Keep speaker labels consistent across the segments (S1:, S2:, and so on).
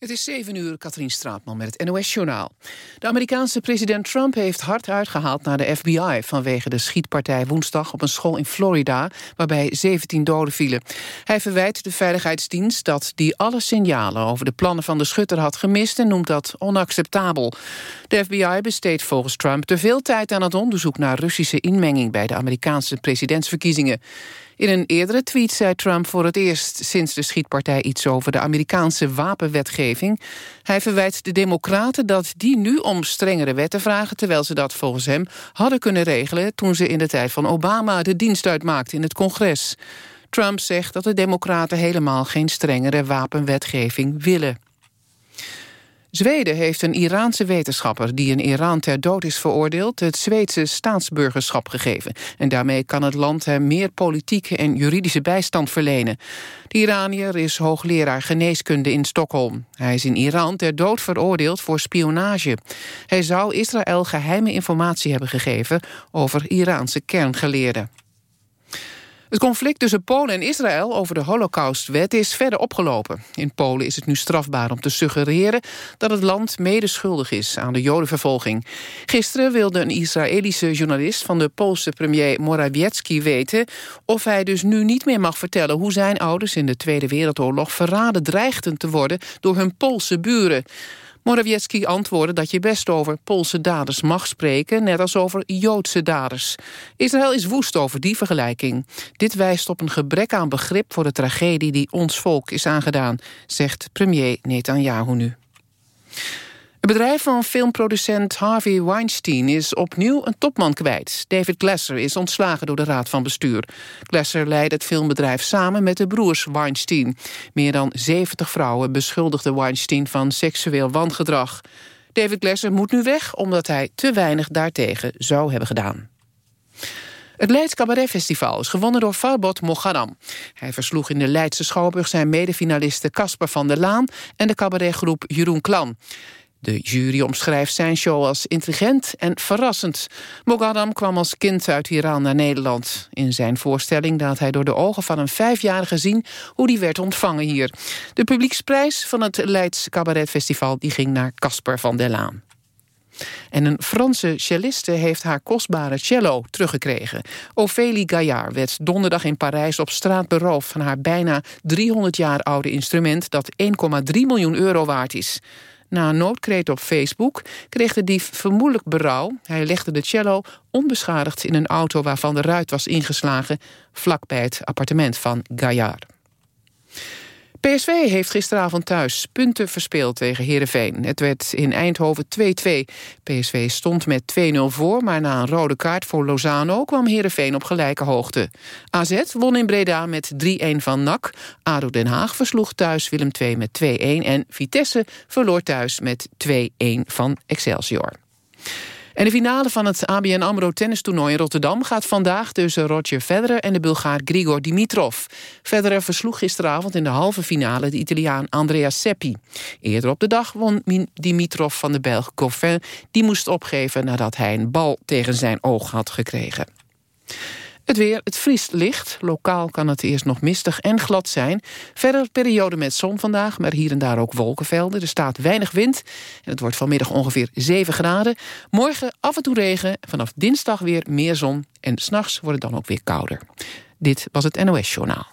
S1: Het is 7 uur, Katrien Straatman met het NOS-journaal. De Amerikaanse president Trump heeft hard uitgehaald naar de FBI... vanwege de schietpartij woensdag op een school in Florida... waarbij 17 doden vielen. Hij verwijt de veiligheidsdienst dat die alle signalen... over de plannen van de schutter had gemist en noemt dat onacceptabel. De FBI besteedt volgens Trump te veel tijd aan het onderzoek... naar Russische inmenging bij de Amerikaanse presidentsverkiezingen. In een eerdere tweet zei Trump voor het eerst sinds de schietpartij iets over de Amerikaanse wapenwetgeving. Hij verwijt de democraten dat die nu om strengere wetten vragen, terwijl ze dat volgens hem hadden kunnen regelen toen ze in de tijd van Obama de dienst uitmaakten in het congres. Trump zegt dat de democraten helemaal geen strengere wapenwetgeving willen. Zweden heeft een Iraanse wetenschapper die in Iran ter dood is veroordeeld... het Zweedse staatsburgerschap gegeven. En daarmee kan het land hem meer politieke en juridische bijstand verlenen. De Iranier is hoogleraar geneeskunde in Stockholm. Hij is in Iran ter dood veroordeeld voor spionage. Hij zou Israël geheime informatie hebben gegeven over Iraanse kerngeleerden. Het conflict tussen Polen en Israël over de holocaustwet is verder opgelopen. In Polen is het nu strafbaar om te suggereren dat het land medeschuldig is aan de jodenvervolging. Gisteren wilde een Israëlische journalist van de Poolse premier Morawiecki weten of hij dus nu niet meer mag vertellen hoe zijn ouders in de Tweede Wereldoorlog verraden dreigden te worden door hun Poolse buren. Morawiecki antwoordde dat je best over Poolse daders mag spreken... net als over Joodse daders. Israël is woest over die vergelijking. Dit wijst op een gebrek aan begrip voor de tragedie... die ons volk is aangedaan, zegt premier Netanyahu nu. Het bedrijf van filmproducent Harvey Weinstein is opnieuw een topman kwijt. David Glasser is ontslagen door de raad van bestuur. Glasser leidde het filmbedrijf samen met de broers Weinstein. Meer dan 70 vrouwen beschuldigden Weinstein van seksueel wangedrag. David Glasser moet nu weg omdat hij te weinig daartegen zou hebben gedaan. Het Leids Cabaret Festival is gewonnen door Farbot Moghadam. Hij versloeg in de Leidse Schouwburg zijn medefinalisten Casper van der Laan... en de cabaretgroep Jeroen Klan. De jury omschrijft zijn show als intelligent en verrassend. Mogadam kwam als kind uit Iran naar Nederland. In zijn voorstelling laat hij door de ogen van een vijfjarige zien... hoe die werd ontvangen hier. De publieksprijs van het Leids Cabaret Festival die ging naar Casper van der Laan. En een Franse celliste heeft haar kostbare cello teruggekregen. Ophélie Gaillard werd donderdag in Parijs op straat beroofd... van haar bijna 300 jaar oude instrument dat 1,3 miljoen euro waard is. Na een noodkreet op Facebook kreeg de dief vermoedelijk berouw. Hij legde de cello onbeschadigd in een auto waarvan de ruit was ingeslagen... vlakbij het appartement van Gaillard. PSV heeft gisteravond thuis punten verspeeld tegen Heerenveen. Het werd in Eindhoven 2-2. PSV stond met 2-0 voor, maar na een rode kaart voor Lozano... kwam Heerenveen op gelijke hoogte. AZ won in Breda met 3-1 van NAC. ADO Den Haag versloeg thuis Willem II met 2-1... en Vitesse verloor thuis met 2-1 van Excelsior. En de finale van het ABN AMRO tennistoernooi in Rotterdam... gaat vandaag tussen Roger Federer en de Bulgaar Grigor Dimitrov. Federer versloeg gisteravond in de halve finale de Italiaan Andrea Seppi. Eerder op de dag won Dimitrov van de Belg Goffin. Die moest opgeven nadat hij een bal tegen zijn oog had gekregen. Het weer, het vriest licht. Lokaal kan het eerst nog mistig en glad zijn. Verder periode met zon vandaag, maar hier en daar ook wolkenvelden. Er staat weinig wind en het wordt vanmiddag ongeveer 7 graden. Morgen af en toe regen, vanaf dinsdag weer meer zon... en s'nachts wordt het dan ook weer kouder. Dit was het NOS Journaal.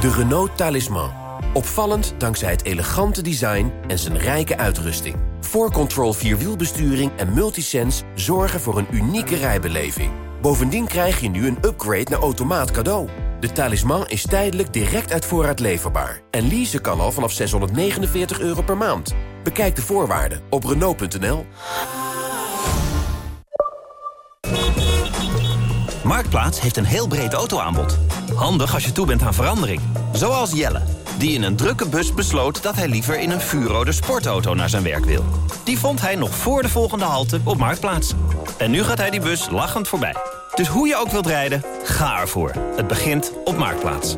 S2: De Renault Talisman. Opvallend dankzij het elegante design en zijn rijke uitrusting. 4Control Vierwielbesturing en Multisense zorgen voor een unieke rijbeleving. Bovendien krijg je nu een upgrade naar automaat cadeau. De talisman is tijdelijk direct uit voorraad leverbaar. En leasen kan al vanaf 649 euro per maand. Bekijk de voorwaarden op Renault.nl.
S3: Marktplaats heeft een heel breed autoaanbod. Handig als je toe bent aan verandering. Zoals Jelle die in een drukke bus besloot dat hij liever in een vuurrode sportauto naar zijn werk wil. Die vond hij nog voor de volgende halte op Marktplaats. En nu gaat hij die bus lachend voorbij. Dus hoe je ook wilt rijden, ga ervoor. Het begint op Marktplaats.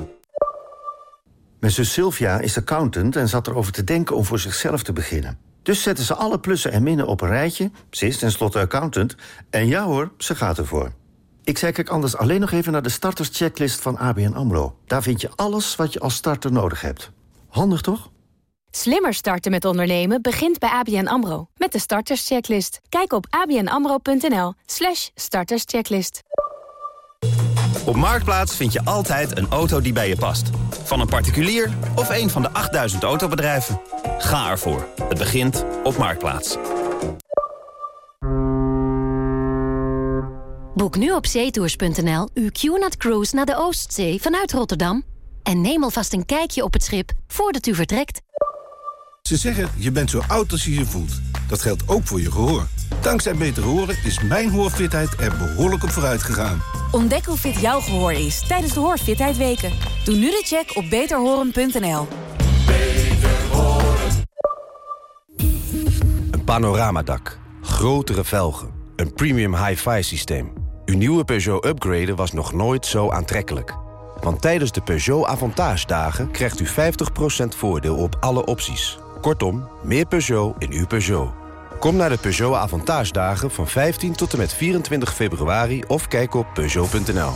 S4: Mijn zus Sylvia is accountant en zat erover te denken om voor zichzelf te beginnen. Dus zetten ze alle plussen en minnen op een rijtje. Ze is tenslotte accountant. En ja hoor, ze gaat ervoor. Ik zei kijk anders alleen nog even naar de starterschecklist van ABN AMRO. Daar vind je alles wat je als starter nodig hebt. Handig toch?
S5: Slimmer starten met ondernemen begint bij ABN AMRO. Met de starterschecklist. Kijk op abnamro.nl slash starterschecklist.
S3: Op Marktplaats vind je altijd een auto die bij je past. Van een particulier of een van de 8000 autobedrijven. Ga ervoor. Het begint op Marktplaats.
S6: Boek nu op zeetours.nl uw QNAT Cruise naar de Oostzee vanuit Rotterdam. En neem alvast een kijkje op het schip voordat u vertrekt.
S7: Ze zeggen, je bent zo oud als je je voelt. Dat geldt ook voor je gehoor. Dankzij Beter Horen is mijn hoorfitheid er behoorlijk op vooruit gegaan.
S8: Ontdek hoe fit jouw gehoor is tijdens de Hoorfitheid Weken. Doe nu de check op beterhoren.nl.
S9: Een panoramadak, grotere velgen, een premium hi-fi systeem. Uw nieuwe Peugeot upgraden was nog nooit zo aantrekkelijk. Want tijdens de Peugeot Avantage dagen krijgt u 50% voordeel op alle opties. Kortom, meer Peugeot in uw Peugeot. Kom naar de Peugeot Avantage dagen van 15 tot en met 24 februari of kijk op Peugeot.nl.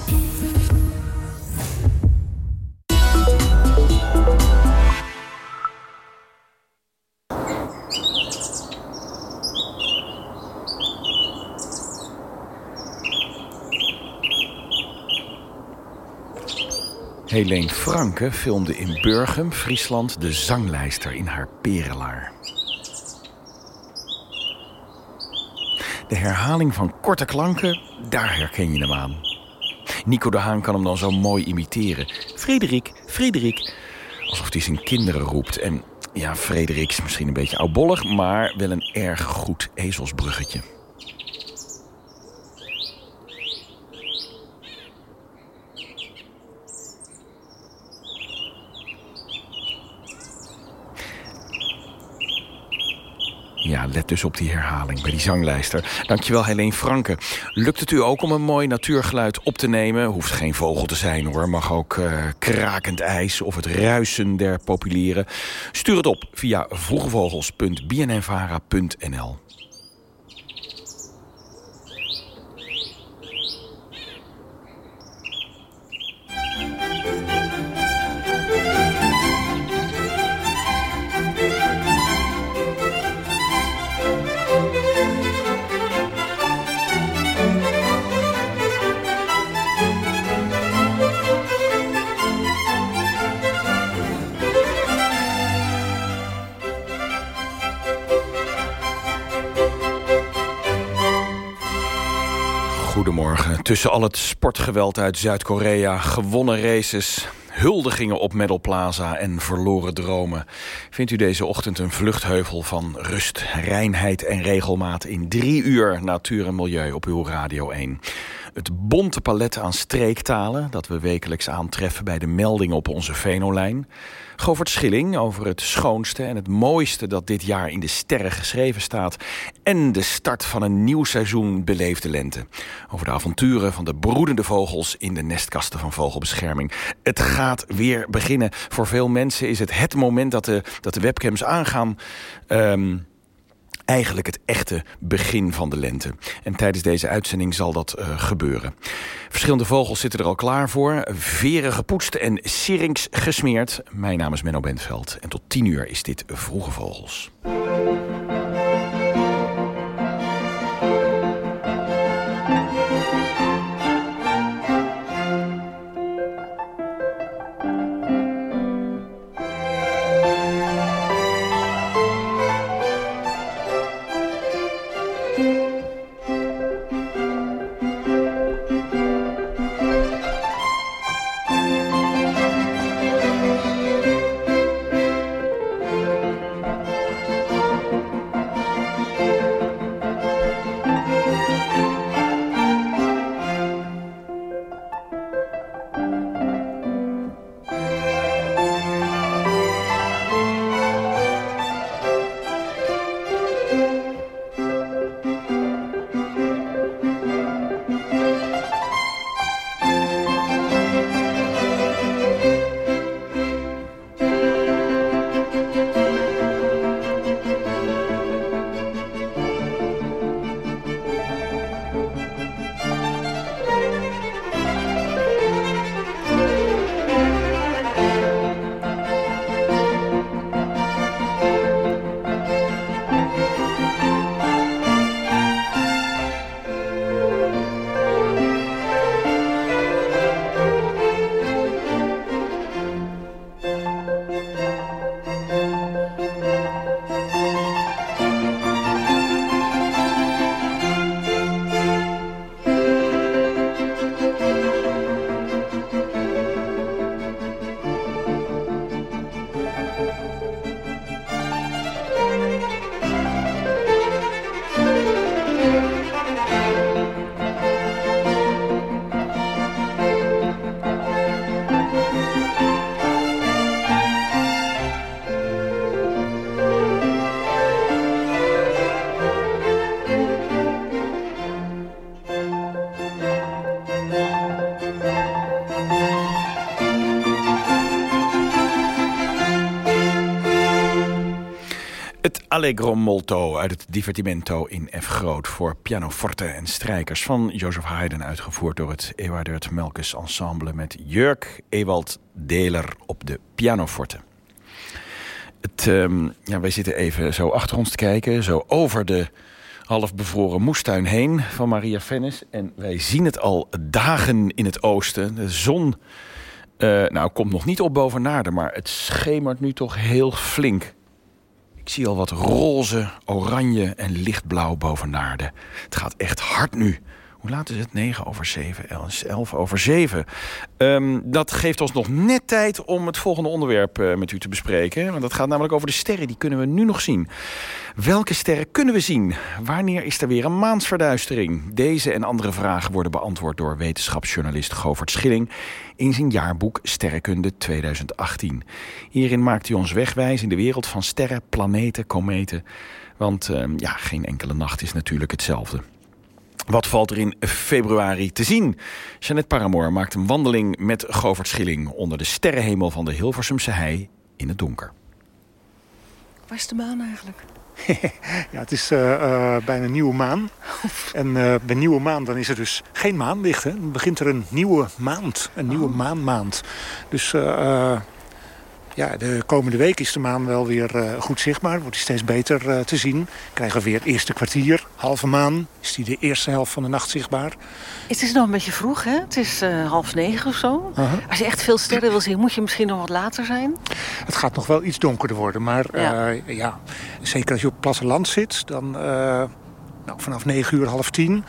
S10: Helene Franke filmde in Burgum, Friesland, de zanglijster in haar perelaar. De herhaling van korte klanken, daar herken je hem aan. Nico de Haan kan hem dan zo mooi imiteren. Frederik, Frederik. Alsof hij zijn kinderen roept. En ja, Frederik is misschien een beetje oudbollig... maar wel een erg goed ezelsbruggetje. Ja, let dus op die herhaling bij die zanglijster. Dankjewel, Helene Franke. Lukt het u ook om een mooi natuurgeluid op te nemen? Hoeft geen vogel te zijn, hoor. Mag ook uh, krakend ijs of het ruisen der populieren. Stuur het op via vroegevogels.bnnvara.nl. Tussen al het sportgeweld uit Zuid-Korea, gewonnen races... huldigingen op Medal Plaza en verloren dromen... vindt u deze ochtend een vluchtheuvel van rust, reinheid en regelmaat... in drie uur natuur en milieu op uw Radio 1. Het bonte palet aan streektalen dat we wekelijks aantreffen... bij de meldingen op onze Venolijn... Govert Schilling over het schoonste en het mooiste dat dit jaar in de sterren geschreven staat. En de start van een nieuw seizoen beleefde lente. Over de avonturen van de broedende vogels in de nestkasten van vogelbescherming. Het gaat weer beginnen. Voor veel mensen is het het moment dat de, dat de webcams aangaan... Um, eigenlijk het echte begin van de lente. En tijdens deze uitzending zal dat uh, gebeuren. Verschillende vogels zitten er al klaar voor. Veren gepoetst en sirings gesmeerd. Mijn naam is Menno Bentveld. En tot tien uur is dit Vroege Vogels. Allegro molto uit het Divertimento in F groot... voor pianoforte en strijkers van Joseph Haydn... uitgevoerd door het Ewadert Melkes Ensemble... met Jurk Ewald Deler op de pianoforte. Het, um, ja, wij zitten even zo achter ons te kijken, zo over de half bevroren moestuin heen van Maria Vennis. En wij zien het al dagen in het oosten. De zon uh, nou, komt nog niet op boven Naarden, maar het schemert nu toch heel flink. Ik zie al wat roze, oranje en lichtblauw boven Naarden. Het gaat echt hard nu. Hoe laat is het? 9 over 7, 11 over 7. Um, dat geeft ons nog net tijd om het volgende onderwerp uh, met u te bespreken. Want dat gaat namelijk over de sterren. Die kunnen we nu nog zien. Welke sterren kunnen we zien? Wanneer is er weer een maansverduistering? Deze en andere vragen worden beantwoord door wetenschapsjournalist Govert Schilling... in zijn jaarboek Sterrenkunde 2018. Hierin maakt hij ons wegwijs in de wereld van sterren, planeten, kometen... Want uh, ja, geen enkele nacht is natuurlijk hetzelfde. Wat valt er in februari te zien? Jeannette Paramoor maakt een wandeling met Govert Schilling... onder de sterrenhemel van de Hilversumse hei in het donker.
S11: Waar is de maan eigenlijk?
S12: ja, het is uh, uh, bijna een nieuwe maan. En uh, bij nieuwe maan dan is er dus geen maanlicht. Hè? Dan begint er een nieuwe maand. Een nieuwe oh. maanmaand. Dus ja, de komende week is de maan wel weer uh, goed zichtbaar. Wordt hij steeds beter uh, te zien. Krijgen we weer het eerste kwartier, halve maan. Is die de eerste helft van de nacht zichtbaar.
S11: Het is nog een beetje vroeg, hè? Het is uh, half negen of zo. -huh. Als je echt veel sterren wil zien, moet je misschien nog wat later zijn.
S12: Het gaat nog wel iets donkerder worden. Maar ja, ja zeker als je op het platteland zit, dan nou, vanaf negen uur, half tien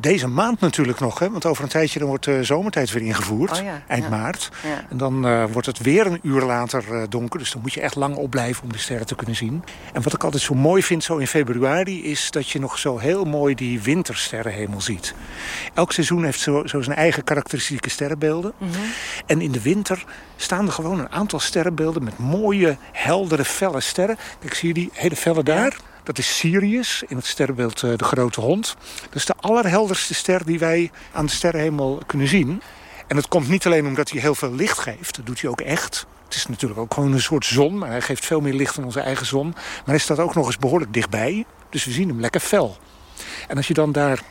S12: deze maand natuurlijk nog, hè, want over een tijdje dan wordt de zomertijd weer ingevoerd.
S11: Oh ja,
S12: eind
S11: ja.
S12: maart.
S11: Ja.
S12: En dan uh, wordt het weer een uur later uh, donker. Dus dan moet je echt lang opblijven om de sterren te kunnen zien. En wat ik altijd zo mooi vind zo in februari... is dat je nog zo heel mooi die wintersterrenhemel ziet. Elk seizoen heeft zo, zo zijn eigen karakteristieke sterrenbeelden.
S11: Mhm.
S12: Mm -hmm. En in de winter staan er gewoon een aantal sterrenbeelden... met mooie, heldere, felle sterren. Kijk, zie je die hele felle daar? Dat is Sirius, in het sterrenbeeld uh, de grote hond. Dat is de allerhelderste ster die wij aan de sterrenhemel kunnen zien. En dat komt niet alleen omdat hij heel veel licht geeft. Dat doet hij ook echt. Het is natuurlijk ook gewoon een soort zon. Maar hij geeft veel meer licht dan onze eigen zon. Maar hij staat ook nog eens behoorlijk dichtbij. Dus we zien hem lekker fel. En als je dan daar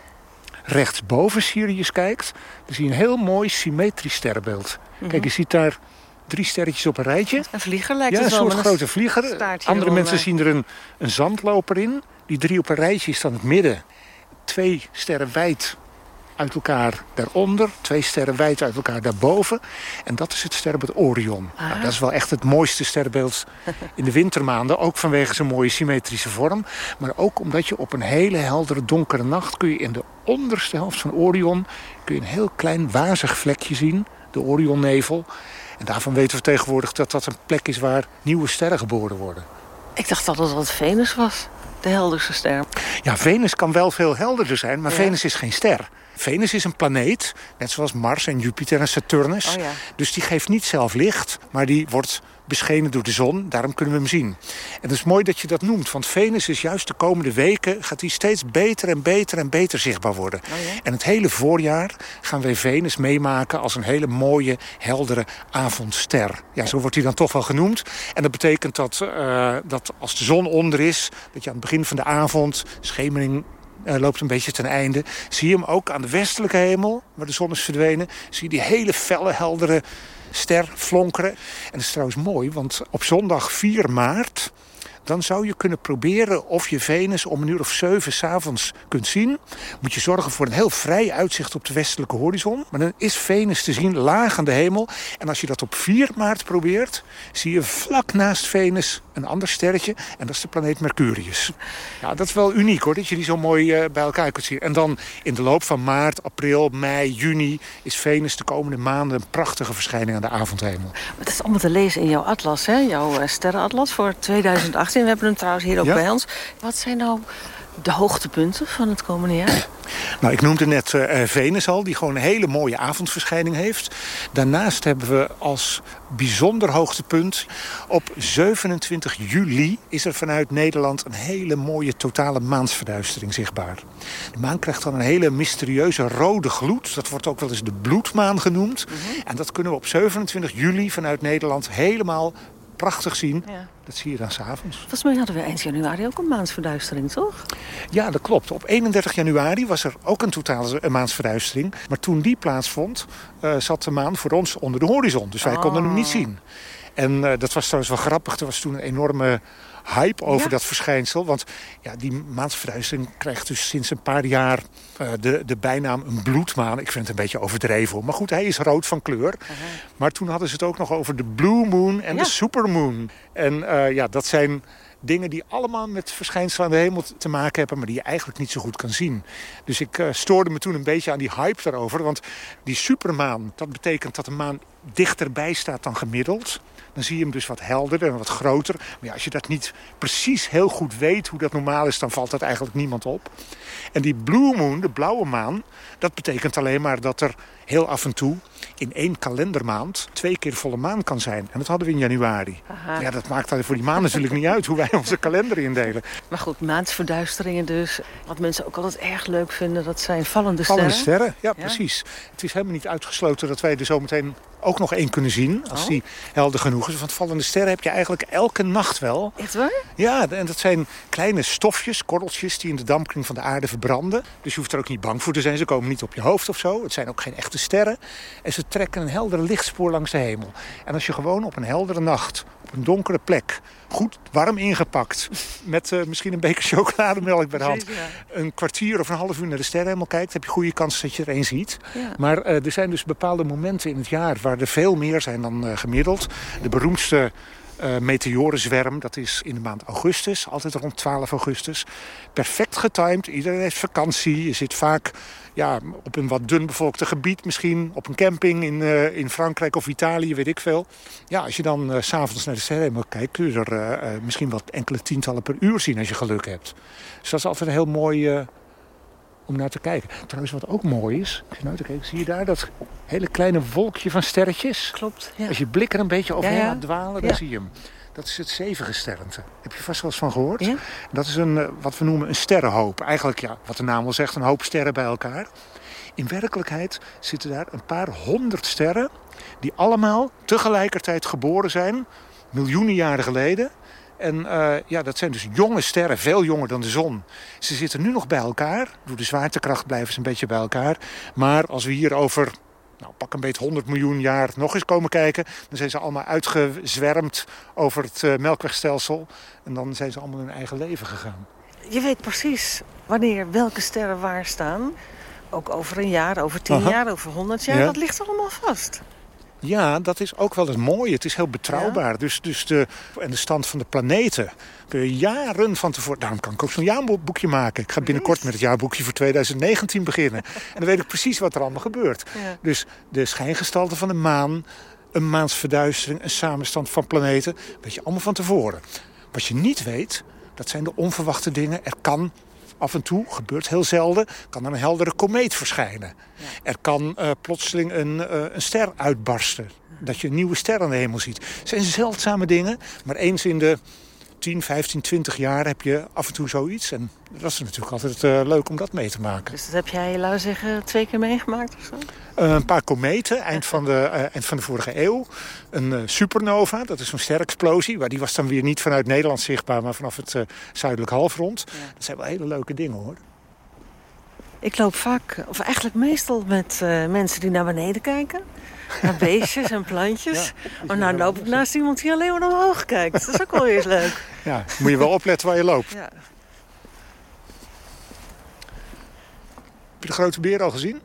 S12: rechtsboven Sirius kijkt... dan zie je een heel mooi symmetrisch sterrenbeeld. Mm -hmm. Kijk, je ziet daar drie sterretjes op een rijtje.
S11: Een vlieger lijkt
S12: ja,
S11: het
S12: een
S11: wel.
S12: soort grote vlieger. Andere mensen zien er een, een zandloper in. Die drie op een rijtje is dan het midden. Twee sterren wijd uit elkaar daaronder. Twee sterren wijd uit elkaar daarboven. En dat is het sterrenbeeld Orion.
S11: Ah.
S12: Nou, dat is wel echt het mooiste sterrenbeeld in de wintermaanden. Ook vanwege zijn mooie symmetrische vorm. Maar ook omdat je op een hele heldere donkere nacht... kun je in de onderste helft van Orion... kun je een heel klein wazig vlekje zien. De Orionnevel. En daarvan weten we tegenwoordig dat dat een plek is waar nieuwe sterren geboren worden.
S11: Ik dacht dat het wat Venus was, de helderste ster.
S12: Ja, Venus kan wel veel helderder zijn, maar ja. Venus is geen ster. Venus is een planeet, net zoals Mars en Jupiter en Saturnus.
S11: Oh ja.
S12: Dus die geeft niet zelf licht, maar die wordt beschenen door de zon. Daarom kunnen we hem zien. En het is mooi dat je dat noemt, want Venus is juist de komende weken... gaat die steeds beter en beter en beter zichtbaar worden.
S11: Oh ja?
S12: En het hele voorjaar gaan wij Venus meemaken... als een hele mooie, heldere avondster. Ja, zo wordt hij dan toch wel genoemd. En dat betekent dat, uh, dat als de zon onder is... dat je aan het begin van de avond, schemering uh, loopt een beetje ten einde. Zie je hem ook aan de westelijke hemel, waar de zon is verdwenen. Zie je die hele felle, heldere ster flonkeren. En dat is trouwens mooi, want op zondag 4 maart... dan zou je kunnen proberen of je Venus om een uur of zeven s'avonds kunt zien. Moet je zorgen voor een heel vrij uitzicht op de westelijke horizon. Maar dan is Venus te zien laag aan de hemel. En als je dat op 4 maart probeert... zie je vlak naast Venus een ander sterretje. En dat is de planeet Mercurius. Ja, dat is wel uniek hoor, dat je die zo mooi uh, bij elkaar kunt zien. En dan in de loop van maart, april, mei, juni... is Venus de komende maanden een prachtige verschijning aan de avondhemel.
S11: Maar dat is allemaal te lezen in jouw atlas, hè? jouw uh, sterrenatlas voor 2018. We hebben hem trouwens hier ook ja? bij ons. Wat zijn nou de hoogtepunten van het komende jaar?
S12: Nou, ik noemde net uh, Venus al, die gewoon een hele mooie avondverschijning heeft. Daarnaast hebben we als bijzonder hoogtepunt... op 27 juli is er vanuit Nederland een hele mooie totale maansverduistering zichtbaar. De maan krijgt dan een hele mysterieuze rode gloed. Dat wordt ook wel eens de bloedmaan genoemd. Mm -hmm. En dat kunnen we op 27 juli vanuit Nederland helemaal prachtig zien. Dat zie je dan s'avonds.
S11: Volgens mij hadden we eind januari ook een maansverduistering, toch?
S12: Ja, dat klopt. Op 31 januari was er ook een totale maansverduistering. Maar toen die plaatsvond, uh, zat de maan voor ons onder de horizon. Dus wij konden hem niet zien. En uh, dat was trouwens wel grappig. Er was toen een enorme hype over dat verschijnsel. Want ja, die maansverduistering krijgt dus sinds een paar jaar uh, de, de bijnaam een bloedmaan. Ik vind het een beetje overdreven. Maar goed, hij is rood van kleur. Maar toen hadden ze het ook nog over de blue moon en de supermoon. En uh, ja, dat zijn dingen die allemaal met verschijnselen aan de hemel te maken hebben... maar die je eigenlijk niet zo goed kan zien. Dus ik uh, stoorde me toen een beetje aan die hype daarover. Want die supermaan, dat betekent dat de maan dichterbij staat dan gemiddeld dan zie je hem dus wat helderder en wat groter. Maar ja, als je dat niet precies heel goed weet hoe dat normaal is... dan valt dat eigenlijk niemand op. En die blue moon, de blauwe maan... dat betekent alleen maar dat er heel af en toe in één kalendermaand twee keer volle maan kan zijn. En dat hadden we in januari. Ja, dat maakt voor die maan natuurlijk niet uit hoe wij onze kalender indelen.
S11: Maar goed, maansverduisteringen dus. Wat mensen ook altijd erg leuk vinden, dat zijn vallende sterren.
S12: Vallende sterren, ja, precies. Het is helemaal niet uitgesloten dat wij er zometeen ook nog één kunnen zien. Als oh. die helder genoeg is. Want vallende sterren heb je eigenlijk elke nacht wel.
S11: Echt waar?
S12: Ja, en dat zijn kleine stofjes, korreltjes die in de dampkring van de aarde verbranden. Dus je hoeft er ook niet bang voor te zijn. Ze komen niet op je hoofd of zo. Het zijn ook geen echte sterren. En ze trekken een heldere lichtspoor langs de hemel. En als je gewoon op een heldere nacht, een donkere plek, goed warm ingepakt, met uh, misschien een beker chocolademelk bij de hand, een kwartier of een half uur naar de sterrenhemel kijkt, heb je goede kans dat je er een ziet.
S11: Ja.
S12: Maar uh, er zijn dus bepaalde momenten in het jaar waar er veel meer zijn dan uh, gemiddeld. De beroemdste uh, meteorenzwerm. Dat is in de maand augustus, altijd rond 12 augustus. Perfect getimed, iedereen heeft vakantie. Je zit vaak ja, op een wat dun bevolkte gebied misschien. Op een camping in, uh, in Frankrijk of Italië, weet ik veel. Ja, als je dan uh, s'avonds naar de sterrenhemel kijkt... kun je er misschien wat enkele tientallen per uur zien als je geluk hebt. Dus dat is altijd een heel mooi om naar te kijken. Trouwens, wat ook mooi is, als je nou te kijken, zie je daar dat hele kleine wolkje van sterretjes?
S11: Klopt, ja.
S12: Als je blik er een beetje overheen ja, ja. dwalen, dan zie je hem. Dat is het zevengesternte. Heb je vast wel eens van gehoord?
S11: Ja?
S12: Dat is een, wat we noemen een sterrenhoop. Eigenlijk, ja, wat de naam wel zegt, een hoop sterren bij elkaar. In werkelijkheid zitten daar een paar honderd sterren... die allemaal tegelijkertijd geboren zijn, miljoenen jaren geleden... En uh, ja, dat zijn dus jonge sterren, veel jonger dan de zon. Ze zitten nu nog bij elkaar. Door de zwaartekracht blijven ze een beetje bij elkaar. Maar als we hier over nou, pak een beetje 100 miljoen jaar nog eens komen kijken... dan zijn ze allemaal uitgezwermd over het uh, melkwegstelsel. En dan zijn ze allemaal hun eigen leven gegaan.
S11: Je weet precies wanneer welke sterren waar staan. Ook over een jaar, over tien Aha. jaar, over 100 jaar. Ja. Dat ligt allemaal vast.
S12: Ja, dat is ook wel het mooie. Het is heel betrouwbaar. Ja. Dus, dus de, en de stand van de planeten kun je jaren van tevoren... Daarom kan ik ook zo'n jaarboekje maken. Ik ga binnenkort met het jaarboekje voor 2019 beginnen. en dan weet ik precies wat er allemaal gebeurt.
S11: Ja.
S12: Dus de schijngestalte van de maan, een maansverduistering... een samenstand van planeten, weet je allemaal van tevoren. Wat je niet weet, dat zijn de onverwachte dingen. Er kan af en toe, gebeurt heel zelden, kan er een heldere komeet verschijnen.
S11: Ja.
S12: Er kan uh, plotseling een, uh, een ster uitbarsten. Dat je een nieuwe ster aan de hemel ziet. Het zijn zeldzame dingen, maar eens in de 10, 15, 20 jaar heb je af en toe zoiets. En dat is natuurlijk altijd uh, leuk om dat mee te maken.
S11: Dus dat heb jij, laten zeggen, twee keer meegemaakt of zo?
S12: Uh, een paar kometen, eind van de, uh, eind van de vorige eeuw. Een supernova, dat is een sterexplosie. Maar die was dan weer niet vanuit Nederland zichtbaar, maar vanaf het zuidelijk halfrond. Ja. Dat zijn wel hele leuke dingen hoor.
S11: Ik loop vaak, of eigenlijk meestal met mensen die naar beneden kijken. Naar beestjes en plantjes. Ja, maar nou loop ik naast iemand die alleen maar omhoog kijkt. Dat is ook wel eens leuk.
S12: Ja, moet je wel opletten waar je loopt.
S11: Ja.
S12: Heb je de grote beer al gezien?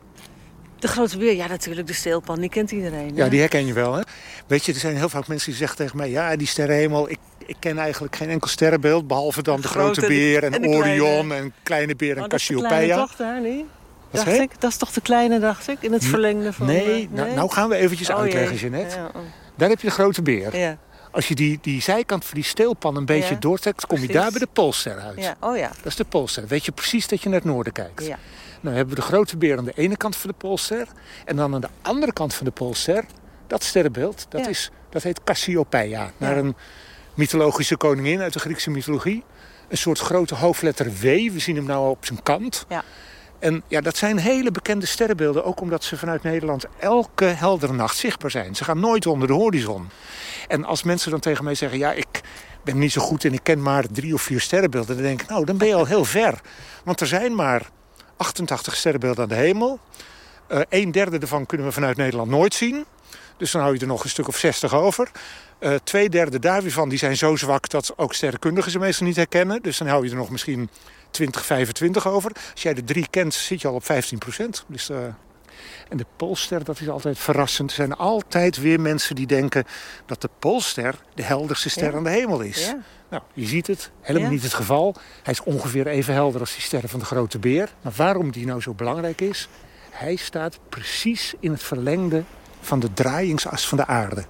S11: De grote beer, ja natuurlijk, de steelpan, die kent iedereen.
S12: Ja, die herken je wel, hè? Weet je, er zijn heel vaak mensen die zeggen tegen mij... ja, die sterrenhemel, ik, ik ken eigenlijk geen enkel sterrenbeeld... behalve dan de, de grote, grote beer en, en Orion kleine. en kleine beer en oh, Cassiopeia.
S11: Dat is de kleine toch daar, dacht ik? Dat is toch de kleine, dacht ik, in het verlengde van...
S12: Nee, nee? Nou, nou, gaan we eventjes oh, uitleggen, Jeanette. Ja, oh. Daar heb je de grote beer.
S11: Ja.
S12: Als je die, die zijkant van die steelpan een beetje ja, doortrekt... kom je daar bij de Poolster uit.
S11: Ja. Oh ja.
S12: Dat is de Poolster. Weet je precies dat je naar het noorden kijkt.
S11: Ja.
S12: Nou hebben we de grote beer aan de ene kant van de Poolster. En dan aan de andere kant van de Poolster... dat sterrenbeeld, dat, is, dat heet Cassiopeia. Naar een mythologische koningin uit de Griekse mythologie. Een soort grote hoofdletter W. We zien hem nou op zijn kant.
S11: Ja.
S12: En ja, dat zijn hele bekende sterrenbeelden. Ook omdat ze vanuit Nederland elke heldere nacht zichtbaar zijn. Ze gaan nooit onder de horizon. En als mensen dan tegen mij zeggen... ja, ik ben niet zo goed en ik ken maar drie of vier sterrenbeelden... dan denk ik, nou, dan ben je al heel ver. Want er zijn maar 88 sterrenbeelden aan de hemel. Uh, een derde ervan kunnen we vanuit Nederland nooit zien. Dus dan hou je er nog een stuk of 60 over. Uh, twee derde daarvan die zijn zo zwak dat ook sterrenkundigen ze meestal niet herkennen. Dus dan hou je er nog misschien 20, 25 over. Als jij de drie kent, zit je al op 15 procent. Dus, uh, en de Poolster, dat is altijd verrassend. Er zijn altijd weer mensen die denken dat de Poolster de helderste ster
S11: Ja.
S12: aan de hemel is.
S11: Ja.
S12: Nou, je ziet het. Helemaal
S11: Ja.
S12: niet het geval. Hij is ongeveer even helder als die sterren van de grote beer. Maar waarom die nou zo belangrijk is? Hij staat precies in het verlengde van de draaiingsas van de aarde.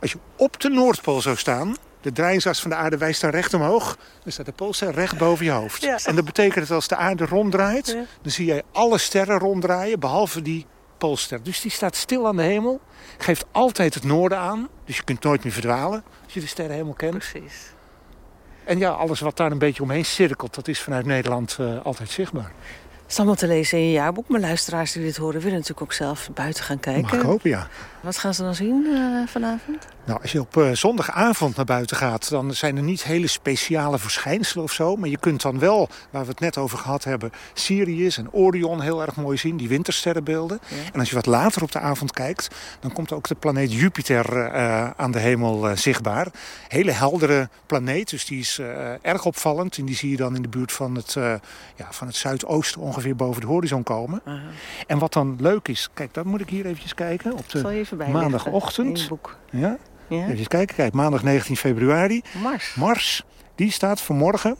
S12: Als je op de Noordpool zou staan, de draaiingsas van de aarde wijst daar recht omhoog, dan staat de Poolster recht boven je hoofd.
S11: Ja.
S12: En dat betekent dat als de aarde ronddraait,
S11: Ja.
S12: dan zie jij alle sterren ronddraaien, behalve die Poolster. Dus die staat stil aan de hemel, geeft altijd het noorden aan. Dus je kunt nooit meer verdwalen als je de sterrenhemel kent.
S11: Precies.
S12: En ja, alles wat daar een beetje omheen cirkelt, dat is vanuit Nederland eh, altijd zichtbaar.
S11: Het is allemaal te lezen in je jaarboek. Maar luisteraars die dit horen willen natuurlijk ook zelf buiten gaan kijken.
S12: Mag ik hopen, ja.
S11: Wat gaan ze dan zien eh, vanavond?
S12: Nou, als je op eh, zondagavond naar buiten gaat, dan zijn er niet hele speciale verschijnselen of zo. Maar je kunt dan wel, waar we het net over gehad hebben, Sirius en Orion heel erg mooi zien, die wintersterrenbeelden. En als je wat later op de avond kijkt, dan komt ook de planeet Jupiter eh, aan de hemel eh, zichtbaar. Hele heldere planeet, dus die is eh, erg opvallend. En die zie je dan in de buurt van het, eh, ja, van het zuidoosten ongeveer boven de horizon komen. En wat dan leuk is, kijk, dat moet ik hier eventjes kijken. Op de
S11: even
S12: maandagochtend.
S11: in boek.
S12: Ja?
S11: Ja?
S12: Even kijken, kijk, maandag 19 februari.
S11: Mars.
S12: Mars, die staat vanmorgen,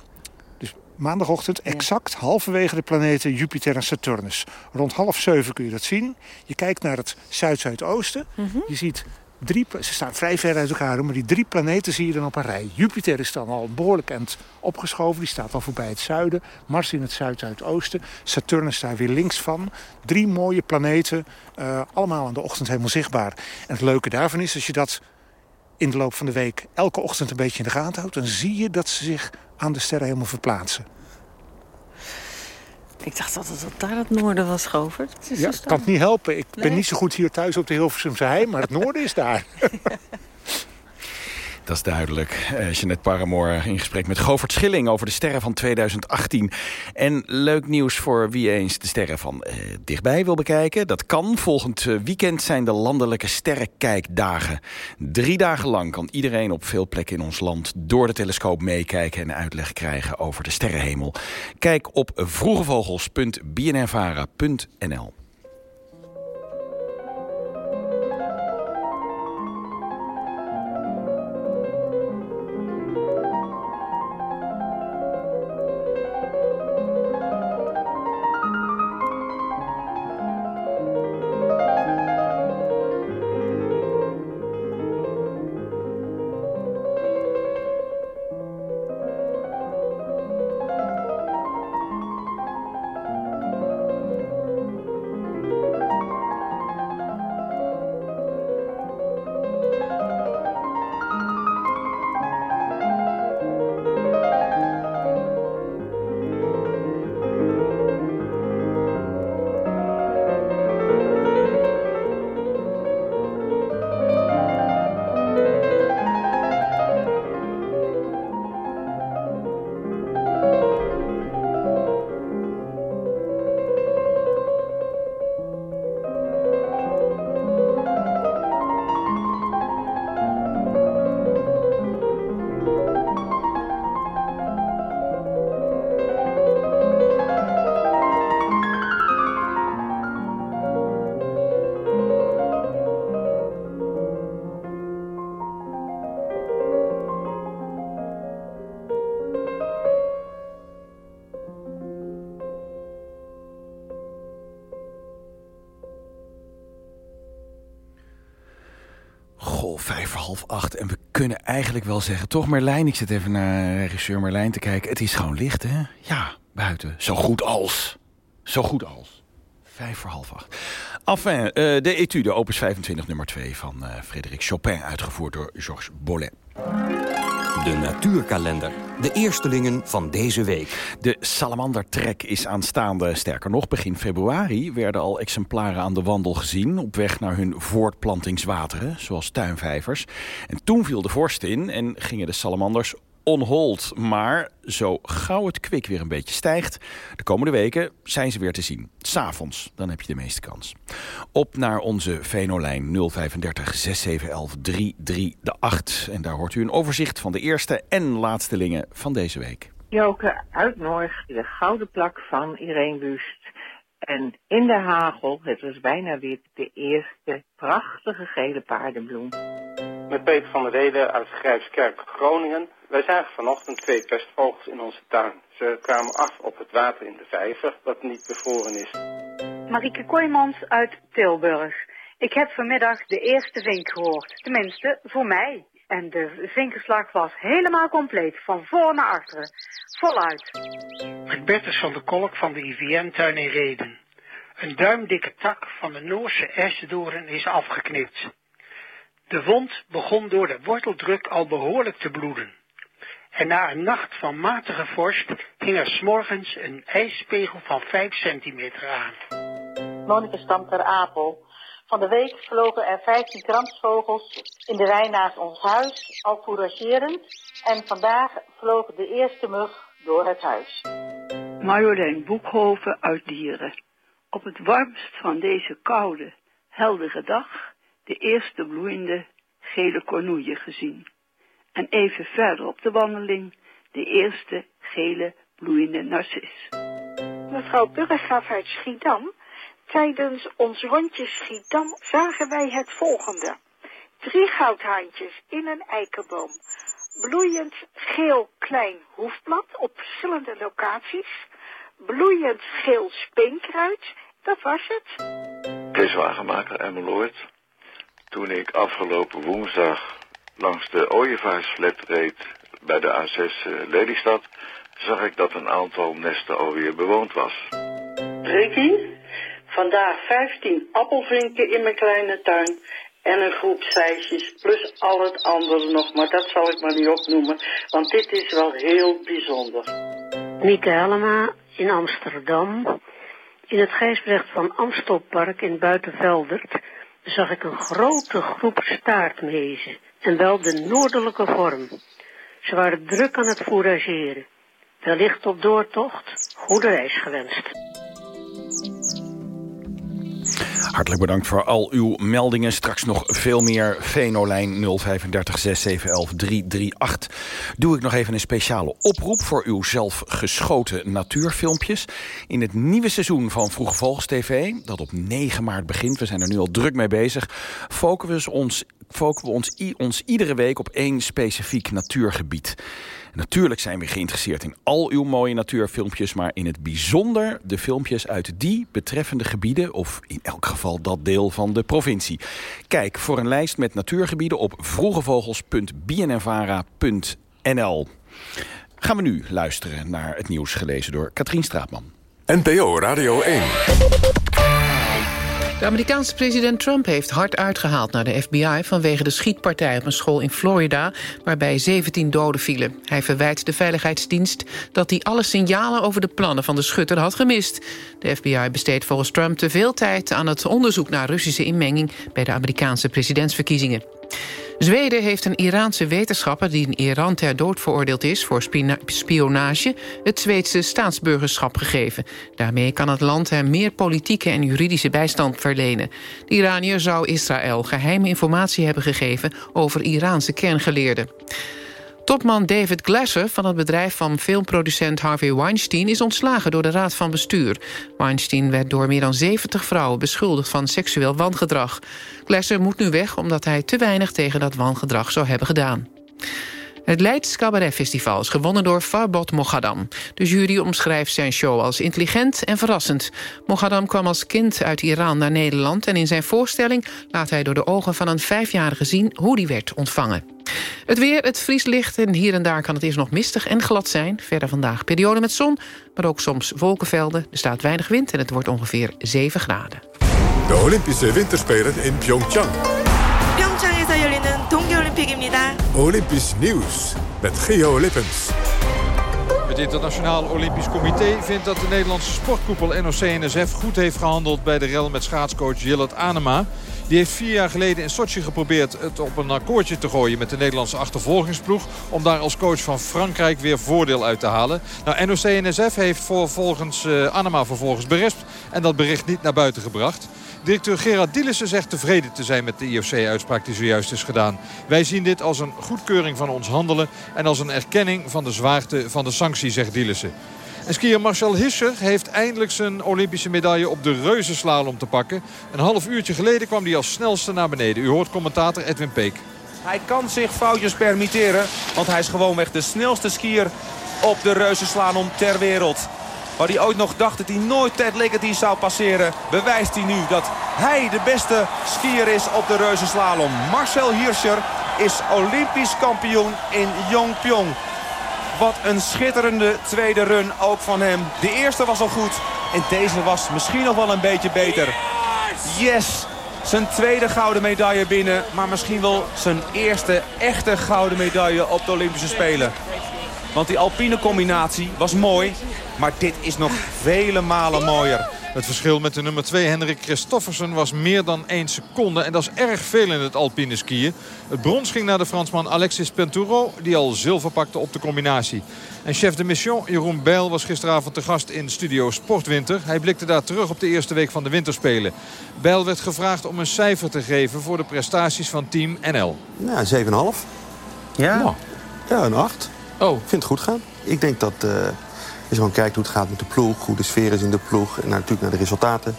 S12: dus maandagochtend, exact halverwege de planeten Jupiter en Saturnus. Rond half zeven kun je dat zien. Je kijkt naar het zuid-zuidoosten.
S11: Mhm.
S12: Je ziet drie, ze staan vrij ver uit elkaar, maar die drie planeten zie je dan op een rij. Jupiter is dan al behoorlijk eind opgeschoven, die staat al voorbij het zuiden. Mars in het zuid-zuidoosten. Saturnus daar weer links van. Drie mooie planeten, eh, allemaal aan de ochtend helemaal zichtbaar. En het leuke daarvan is, als je dat in de loop van de week elke ochtend een beetje in de gaten houdt... dan zie je dat ze zich aan de sterren helemaal verplaatsen.
S11: Ik dacht altijd dat daar het noorden was, Govert. Het
S12: Ja,
S11: dus
S12: ik kan het niet helpen. Ik
S11: Nee.
S12: ben niet zo goed hier thuis op de Hilversumse hei... maar het noorden is daar.
S10: Dat is duidelijk. Uh, Jeanette Paramoor in gesprek met Govert Schilling over de sterren van 2018. En leuk nieuws voor wie eens de sterren van uh, dichtbij wil bekijken. Dat kan. Volgend uh, weekend zijn de landelijke sterrenkijkdagen. Drie dagen lang kan iedereen op veel plekken in ons land door de telescoop meekijken en uitleg krijgen over de sterrenhemel. Kijk op vroegevogels.bnnvara.nl. voor half acht. En we kunnen eigenlijk wel zeggen... Toch Merlijn, ik zit even naar regisseur Merlijn te kijken. Het is gewoon licht, hè? Ja, buiten. Zo goed als. Zo goed als. Vijf voor half acht. Enfin, uh, de etude, opus 25, nummer 2 van uh, Frédéric Chopin... uitgevoerd door Georges Bollet.
S13: De natuurkalender. De eerstelingen van deze week.
S10: De salamandertrek is aanstaande. Sterker nog, begin februari werden al exemplaren aan de wandel gezien... op weg naar hun voortplantingswateren, zoals tuinvijvers. En toen viel de vorst in en gingen de salamanders on hold. Maar zo gauw het kwik weer een beetje stijgt... de komende weken zijn ze weer te zien. S'avonds, dan heb je de meeste kans. Op naar onze Venolijn 035 6711 338. En daar hoort u een overzicht van de eerste en laatstelingen van deze week.
S14: Joke uit Norg, de gouden plak van Irene Wust. En in de hagel, het was bijna wit, de eerste prachtige gele paardenbloem.
S15: Met Peter van der Reden uit Grijpskerk, Groningen. Wij zagen vanochtend twee pestvogels in onze tuin. Ze kwamen af op het water in de vijver, dat niet bevroren is.
S16: Marieke Kooijmans uit Tilburg. Ik heb vanmiddag de eerste vink gehoord. Tenminste, voor mij. En de vinkenslag was helemaal compleet, van voor naar achteren. Voluit.
S17: Met Bertus van de Kolk van de IVN-tuin in Reden. Een duimdikke tak van de Noorse esdoorn is afgeknipt. De wond begon door de worteldruk al behoorlijk te bloeden. En na een nacht van matige vorst hing er s'morgens een ijsspiegel van 5 centimeter aan.
S18: Monika stamt ter Apel. Van de week vlogen er 15 kransvogels in de wei naast ons huis, al fouragerend. En vandaag vloog de eerste mug door het huis.
S19: Marjolein Boekhoven uit Dieren. Op het warmst van deze koude, heldere dag de eerste bloeiende gele cornoeien gezien. En even verder op de wandeling de eerste gele bloeiende narcis.
S20: Mevrouw Burggraaf uit Schiedam. Tijdens ons rondje Schiedam zagen wij het volgende. Drie goudhaantjes in een eikenboom. Bloeiend geel klein hoefblad op verschillende locaties. Bloeiend geel speenkruid, dat was het.
S21: Kees Wagenmaker, Emmeloord. Toen ik afgelopen woensdag langs de Ooievaarsflat reed bij de A6 Lelystad, zag ik dat een aantal nesten alweer bewoond was.
S22: Ricky, vandaag 15 appelvinken in mijn kleine tuin en een groep zeisjes, plus al het andere nog, maar dat zal ik maar niet opnoemen, want dit is wel heel bijzonder.
S23: Mieke Helema in Amsterdam. In het Gijsbrecht van Amstelpark in Buitenveldert zag ik een grote groep staartmezen, en wel de noordelijke vorm. Ze waren druk aan het fourageren. Wellicht op doortocht, goede reis gewenst.
S10: Hartelijk bedankt voor al uw meldingen. Straks nog veel meer. Venolijn 035 6711 338. Doe ik nog even een speciale oproep voor uw zelf geschoten natuurfilmpjes. In het nieuwe seizoen van Vroege TV, dat op 9 maart begint, we zijn er nu al druk mee bezig, focussen we ons, focussen we ons, ons iedere week op één specifiek natuurgebied. Natuurlijk zijn we geïnteresseerd in al uw mooie natuurfilmpjes... maar in het bijzonder de filmpjes uit die betreffende gebieden... of in elk geval dat deel van de provincie. Kijk voor een lijst met natuurgebieden op vroegevogels.bnnvara.nl. Gaan we nu luisteren naar het nieuws gelezen door Katrien Straatman.
S24: NPO Radio 1.
S1: De Amerikaanse president Trump heeft hard uitgehaald naar de FBI... vanwege de schietpartij op een school in Florida... waarbij 17 doden vielen. Hij verwijt de veiligheidsdienst dat hij alle signalen... over de plannen van de schutter had gemist. De FBI besteedt volgens Trump te veel tijd... aan het onderzoek naar Russische inmenging... bij de Amerikaanse presidentsverkiezingen. Zweden heeft een Iraanse wetenschapper die in Iran ter dood veroordeeld is voor spionage het Zweedse staatsburgerschap gegeven. Daarmee kan het land hem meer politieke en juridische bijstand verlenen. De Iranier zou Israël geheime informatie hebben gegeven over Iraanse kerngeleerden. Topman David Glasser van het bedrijf van filmproducent Harvey Weinstein... is ontslagen door de Raad van Bestuur. Weinstein werd door meer dan 70 vrouwen beschuldigd van seksueel wangedrag. Glasser moet nu weg omdat hij te weinig tegen dat wangedrag zou hebben gedaan. Het Leids Cabaret Festival is gewonnen door Farbod Moghadam. De jury omschrijft zijn show als intelligent en verrassend. Moghadam kwam als kind uit Iran naar Nederland... en in zijn voorstelling laat hij door de ogen van een vijfjarige zien... hoe die werd ontvangen. Het weer, het vries licht en hier en daar kan het eerst nog mistig en glad zijn. Verder vandaag periode met zon, maar ook soms wolkenvelden. Er staat weinig wind en het wordt ongeveer 7 graden.
S24: De Olympische Winterspelen in Pyeongchang.
S25: 평창에서 열리는 동계올림픽입니다.
S24: Olympisch nieuws. met Geo Lippens.
S26: Het Internationaal Olympisch Comité vindt dat de Nederlandse sportkoepel NOC-NSF goed heeft gehandeld bij de rel met schaatscoach Jillet Anema. Die heeft vier jaar geleden in Sochi geprobeerd het op een akkoordje te gooien met de Nederlandse achtervolgingsploeg. Om daar als coach van Frankrijk weer voordeel uit te halen. Nou, NOC-NSF heeft voor volgens uh, Anema vervolgens berispt en dat bericht niet naar buiten gebracht. Directeur Gerard Dielissen zegt tevreden te zijn met de IOC-uitspraak die zojuist is gedaan. Wij zien dit als een goedkeuring van ons handelen en als een erkenning van de zwaarte van de sanctie, zegt Dielissen. En skier Marcel Hischer heeft eindelijk zijn Olympische medaille op de reuzenslalom te pakken. Een half uurtje geleden kwam hij als snelste naar beneden. U hoort commentator Edwin Peek.
S27: Hij kan zich foutjes permitteren, want hij is gewoonweg de snelste skier op de reuzenslalom ter wereld. Waar hij ooit nog dacht dat hij nooit Ted Ligety zou passeren... bewijst hij nu dat hij de beste skier is op de reuzenslalom. Marcel Hirscher is olympisch kampioen in Yongpyong. Wat een schitterende tweede run ook van hem. De eerste was al goed en deze was misschien nog wel een beetje beter. Yes! Zijn tweede gouden medaille binnen. Maar misschien wel zijn eerste echte gouden medaille op de Olympische Spelen. Want die alpine combinatie was mooi. Maar dit is nog vele malen mooier.
S26: Het verschil met de nummer 2 Hendrik Christoffersen was meer dan 1 seconde. En dat is erg veel in het alpine skiën. Het brons ging naar de Fransman Alexis Penturo. Die al zilver pakte op de combinatie. En chef de mission Jeroen Bijl was gisteravond te gast in studio Sportwinter. Hij blikte daar terug op de eerste week van de winterspelen. Bijl werd gevraagd om een cijfer te geven voor de prestaties van Team NL.
S28: Ja, 7,5.
S29: Ja?
S28: Ja, een 8.
S29: Oh.
S28: Ik vind het goed gaan. Ik denk dat... Uh je gewoon kijkt hoe het gaat met de ploeg, hoe de sfeer is in de ploeg... en natuurlijk naar de resultaten,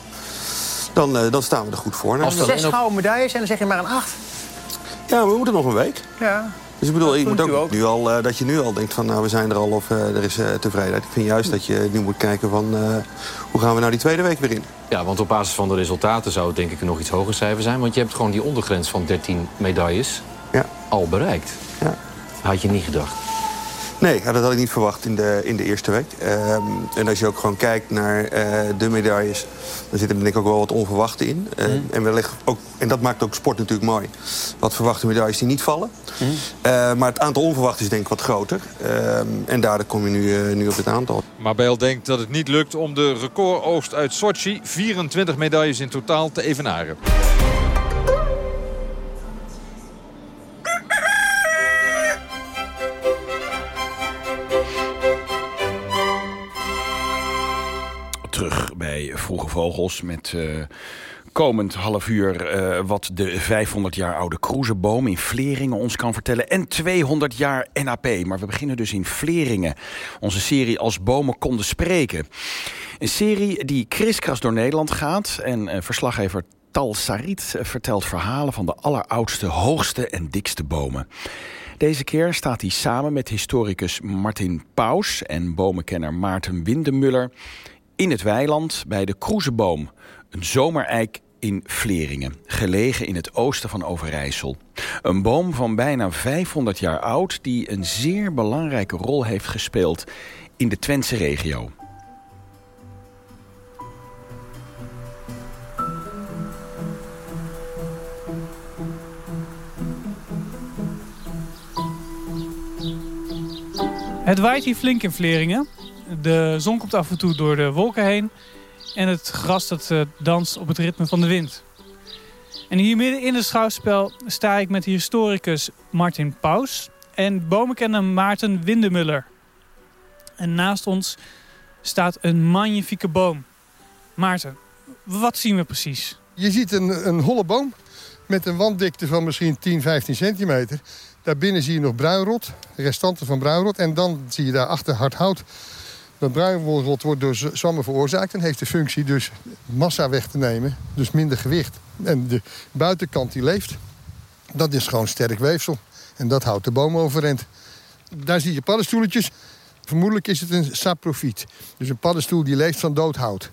S28: dan, uh, dan staan we er goed voor.
S29: Als er zes gouden medailles zijn, dan zeg je maar een acht.
S28: Ja, we moeten nog een week.
S29: Ja.
S28: Dus ik bedoel, ik moet ook, ook, Nu al, uh, dat je nu al denkt van nou, we zijn er al of uh, er is tevredenheid. Ik vind juist dat je nu moet kijken van hoe gaan we nou die tweede week weer in.
S29: Ja, want op basis van de resultaten zou het denk ik een nog iets hoger cijfer zijn. Want je hebt gewoon die ondergrens van 13 medailles
S28: ja.
S29: al bereikt.
S28: Ja.
S29: Had je niet gedacht.
S28: Nee, dat had ik niet verwacht in de, in de eerste week. Um, en als je ook gewoon kijkt naar uh, de medailles... dan zit er denk ik ook wel wat onverwachte in. Uh, mm. en, wellicht ook, en dat maakt ook sport natuurlijk mooi. Wat verwachte medailles die niet vallen. Mm. Uh, maar het aantal onverwachte is denk ik wat groter. en daardoor kom je nu, nu op het aantal.
S26: Maar denkt dat het niet lukt om de recordoogst uit Sochi... 24 medailles in totaal te evenaren. Vroege Vogels met... Uh, komend half uur uh, wat de 500 jaar oude kroezeboom in Vleringen ons kan vertellen. En 200 jaar NAP. Maar we beginnen dus in Vleringen. Onze serie Als bomen konden spreken. Een serie die kriskras door Nederland gaat. En uh, verslaggever Tal Sarit vertelt verhalen van de alleroudste, hoogste en dikste bomen. Deze keer staat hij samen met historicus Martin Paus en bomenkenner Maarten Windemuller in het weiland bij de Kroezeboom, een zomereik in Vleringen, gelegen in het oosten van Overijssel. Een boom van bijna 500 jaar oud die een zeer belangrijke rol heeft gespeeld in de Twentse regio.
S25: Het waait hier flink in Vleringen. De zon komt af en toe door de wolken heen. En het gras dat uh, danst op het ritme van de wind. En hier midden in het schouwspel sta ik met historicus Martin Paus en bomenkenner Maarten Windemuller. En naast ons staat een magnifieke boom. Maarten, wat zien we precies?
S30: Je ziet een, een holle boom met een wanddikte van misschien 10, 15 centimeter. Daarbinnen zie je nog bruinrot, restanten van bruinrot. En dan zie je daarachter hard hout dat bruinrot wordt door zwammen veroorzaakt... en heeft de functie dus massa weg te nemen, dus minder gewicht. En de buitenkant die leeft, dat is gewoon sterk weefsel. En dat houdt de boom overeind. Daar zie je paddenstoeletjes. Vermoedelijk is het een saprofiet. Dus een paddenstoel die leeft van dood hout.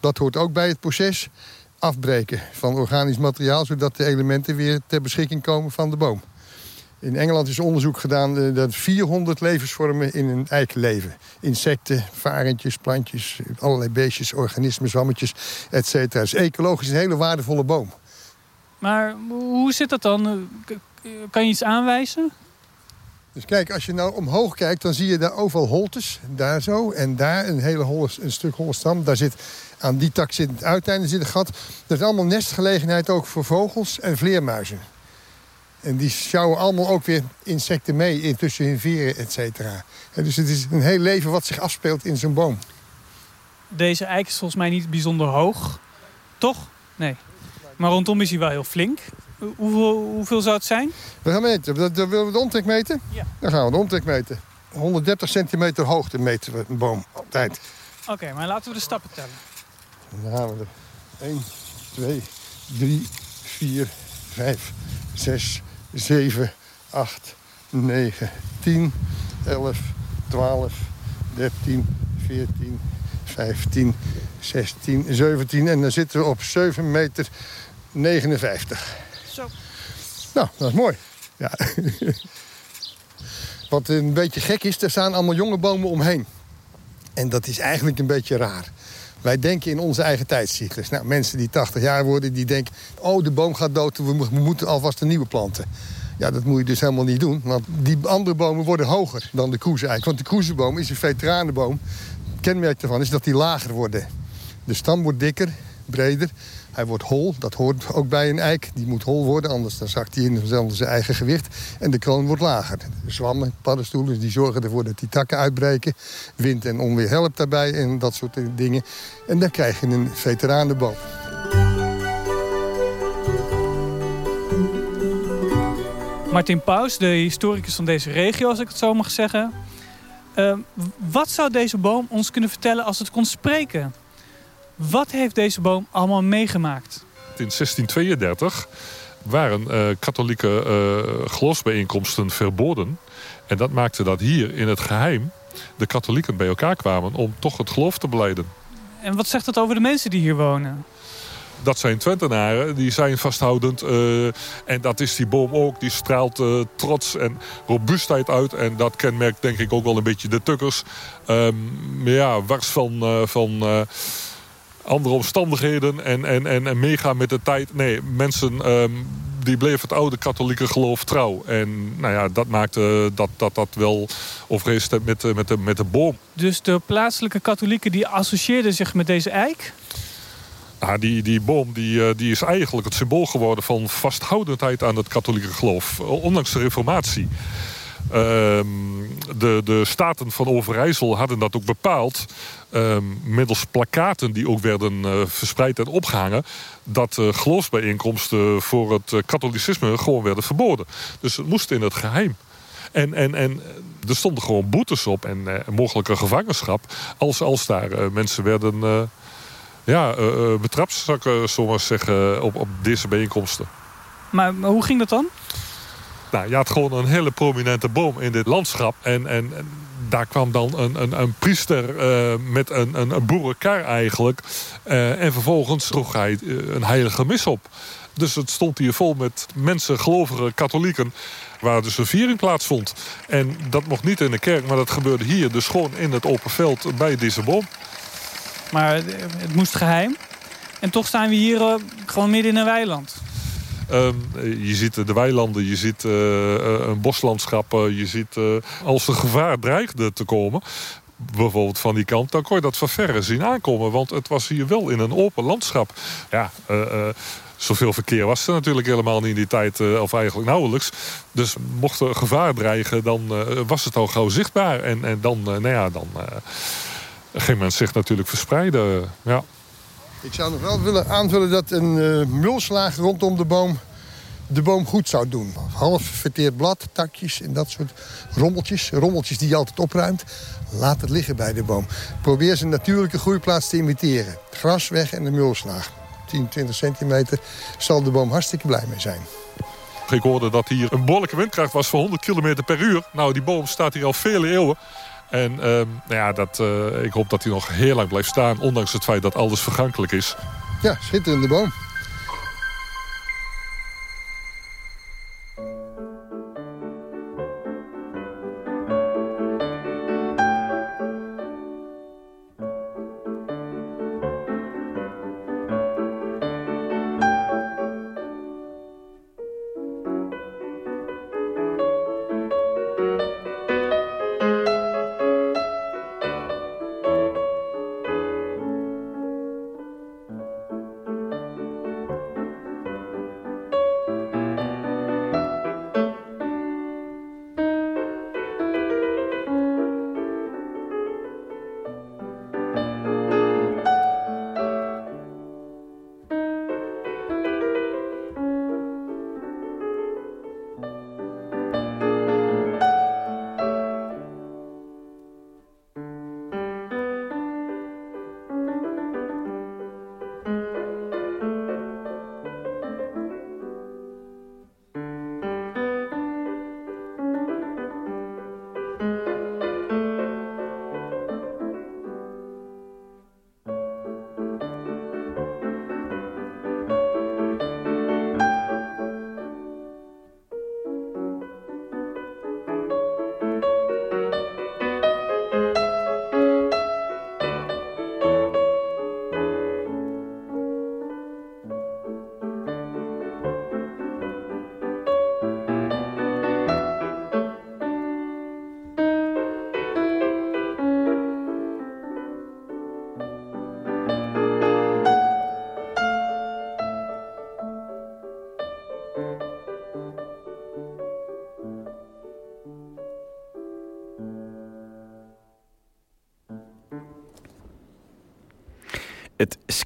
S30: Dat hoort ook bij het proces afbreken van organisch materiaal... zodat de elementen weer ter beschikking komen van de boom. In Engeland is onderzoek gedaan uh, dat 400 levensvormen in een eik leven. Insecten, varentjes, plantjes, allerlei beestjes, organismen, zwammetjes, et cetera. is ecologisch een hele waardevolle boom.
S25: Maar hoe zit dat dan? Kan je iets aanwijzen?
S30: Dus kijk, als je nou omhoog kijkt, dan zie je daar overal holtes. Daar zo. En daar een hele holle, een stuk holle stam. Daar zit, aan die tak zit het uiteinde zit een gat. Dat is allemaal nestgelegenheid ook voor vogels en vleermuizen. En die sjouwen allemaal ook weer insecten mee in tussen hun veren, et cetera. Dus het is een heel leven wat zich afspeelt in zo'n boom.
S25: Deze eik is volgens mij niet bijzonder hoog. Toch? Nee. Maar rondom is hij wel heel flink. Hoeveel, hoeveel zou het zijn?
S30: We gaan meten. Willen we de omtrek meten?
S25: Ja.
S30: Dan gaan we de omtrek meten. 130 centimeter hoogte meten we een boom altijd.
S25: Oké, maar laten we de stappen tellen.
S30: Dan gaan we er 1, 2, 3, 4, 5, 6, 7, 8, 9, 10, 11, 12, 13, 14, 15, 16, 17. En dan zitten we op 7 meter 59.
S25: Zo.
S30: Nou, dat is mooi. Ja. Wat een beetje gek is, er staan allemaal jonge bomen omheen. En dat is eigenlijk een beetje raar. Wij denken in onze eigen tijdscyclus. Nou, mensen die 80 jaar worden, die denken... oh, de boom gaat dood, we moeten alvast een nieuwe planten. Ja, dat moet je dus helemaal niet doen. Want die andere bomen worden hoger dan de kroezeneik. Want de kroezeboom is een veteranenboom. Het kenmerk daarvan is dat die lager worden. De stam wordt dikker, breder. Hij wordt hol, dat hoort ook bij een eik. Die moet hol worden, anders dan zakt hij in zijn eigen gewicht. En de kroon wordt lager. De zwammen, paddenstoelen, die zorgen ervoor dat die takken uitbreken. Wind en onweer helpt daarbij en dat soort dingen. En dan krijg je een veteranenboom.
S25: Martin Paus, de historicus van deze regio, als ik het zo mag zeggen. Uh, wat zou deze boom ons kunnen vertellen als het kon spreken? Wat heeft deze boom allemaal meegemaakt?
S31: In 1632 waren uh, katholieke uh, geloofsbijeenkomsten verboden. En dat maakte dat hier in het geheim de katholieken bij elkaar kwamen om toch het geloof te beleiden.
S25: En wat zegt dat over de mensen die hier wonen?
S31: dat zijn Twentenaren, die zijn vasthoudend. Uh, en dat is die boom ook, die straalt uh, trots en robuustheid uit. En dat kenmerkt denk ik ook wel een beetje de tukkers. Um, ja, wars van... Uh, van andere omstandigheden en, en, en, en meegaan met de tijd. Nee, mensen um, die bleven het oude katholieke geloof trouw. En nou ja, dat maakte dat dat, dat wel overeenstemt met, met, de, met de boom.
S25: Dus de plaatselijke katholieken die associeerden zich met deze eik?
S31: Nou, die, die boom die, die is eigenlijk het symbool geworden van vasthoudendheid aan het katholieke geloof. Ondanks de reformatie. Uh, de, de staten van Overijssel hadden dat ook bepaald. Uh, middels plakaten die ook werden uh, verspreid en opgehangen. Dat uh, geloofsbijeenkomsten voor het katholicisme gewoon werden verboden. Dus het moest in het geheim. En, en, en er stonden gewoon boetes op en mogelijke gevangenschap. Als, als daar mensen werden ja, betrapt, zou ik zo maar zeggen, op, op deze bijeenkomsten.
S25: Maar, maar hoe ging dat dan?
S31: Nou, je had gewoon een hele prominente boom in dit landschap. En, en, en daar kwam dan een, een, een priester uh, met een, een, een boerenkar eigenlijk. Uh, en vervolgens droeg hij uh, een heilige mis op. Dus het stond hier vol met mensen, gelovige katholieken... waar dus een viering plaatsvond. En dat mocht niet in de kerk, maar dat gebeurde hier. Dus gewoon in het open veld bij deze.
S25: Maar het moest geheim. En toch staan we hier gewoon midden in een weiland.
S31: Um, je ziet de weilanden, je ziet uh, een boslandschap. je ziet als er gevaar dreigde te komen bijvoorbeeld van die kant, dan kon je dat van verre zien aankomen. Want het was hier wel in een open landschap. Ja, uh, uh, zoveel verkeer was er natuurlijk helemaal niet in die tijd, of eigenlijk nauwelijks. Dus mocht er gevaar dreigen, dan was het al gauw zichtbaar. En, en dan, nou ja, dan ging men zich natuurlijk verspreiden. Ja.
S30: Ik zou nog wel willen aanvullen dat een uh, mulslaag rondom de boom de boom goed zou doen. Half verteerd blad, takjes en dat soort rommeltjes. Rommeltjes die je altijd opruimt. Laat het liggen bij de boom. Probeer zijn natuurlijke groeiplaats te imiteren. Gras weg en de mulslaag. 10, 20 centimeter zal de boom hartstikke blij mee zijn.
S31: Ik hoorde dat hier een behoorlijke windkracht was van 100 km per uur. Nou, die boom staat hier al vele eeuwen. En uh, nou ja, dat, uh, ik hoop dat hij nog heel lang blijft staan... ondanks het feit dat alles vergankelijk is.
S30: Ja, schitterende boom.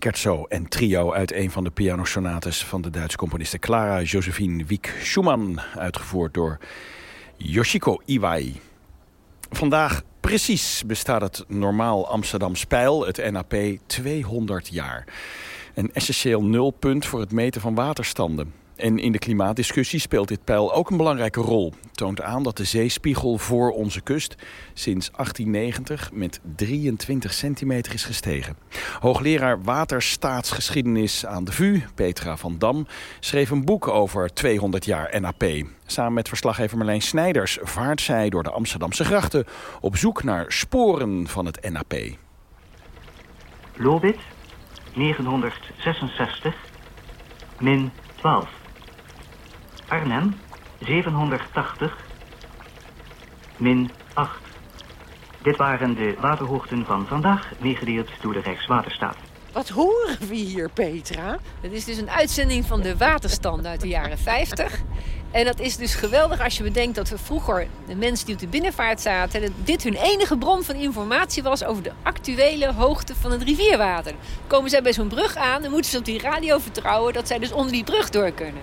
S26: Scherzo en trio uit een van de pianosonates van de Duitse componiste Clara Josephine Wieck Schumann, uitgevoerd door Yoshiko Iwai. Vandaag precies bestaat het normaal Amsterdam Spijl, het NAP, 200 jaar. Een essentieel nulpunt voor het meten van waterstanden. En in de klimaatdiscussie speelt dit pijl ook een belangrijke rol. Toont aan dat de zeespiegel voor onze kust sinds 1890 met 23 centimeter is gestegen. Hoogleraar waterstaatsgeschiedenis aan de VU, Petra van Dam, schreef een boek over 200 jaar NAP. Samen met verslaggever Marlijn Snijders vaart zij door de Amsterdamse grachten op zoek naar sporen van het NAP.
S32: Lobit, 966, min 12. Arnhem 780 min 8. Dit waren de waterhoogten van vandaag, meegedeeld door de Rijkswaterstaat.
S33: Wat horen we hier, Petra?
S34: Het is dus een uitzending van de waterstand uit de jaren 50. En dat is dus geweldig als je bedenkt dat we vroeger, de mensen die op de binnenvaart zaten, dat dit hun enige bron van informatie was over de actuele hoogte van het rivierwater. Komen zij bij zo'n brug aan, dan moeten ze op die radio vertrouwen dat zij dus onder die brug door kunnen.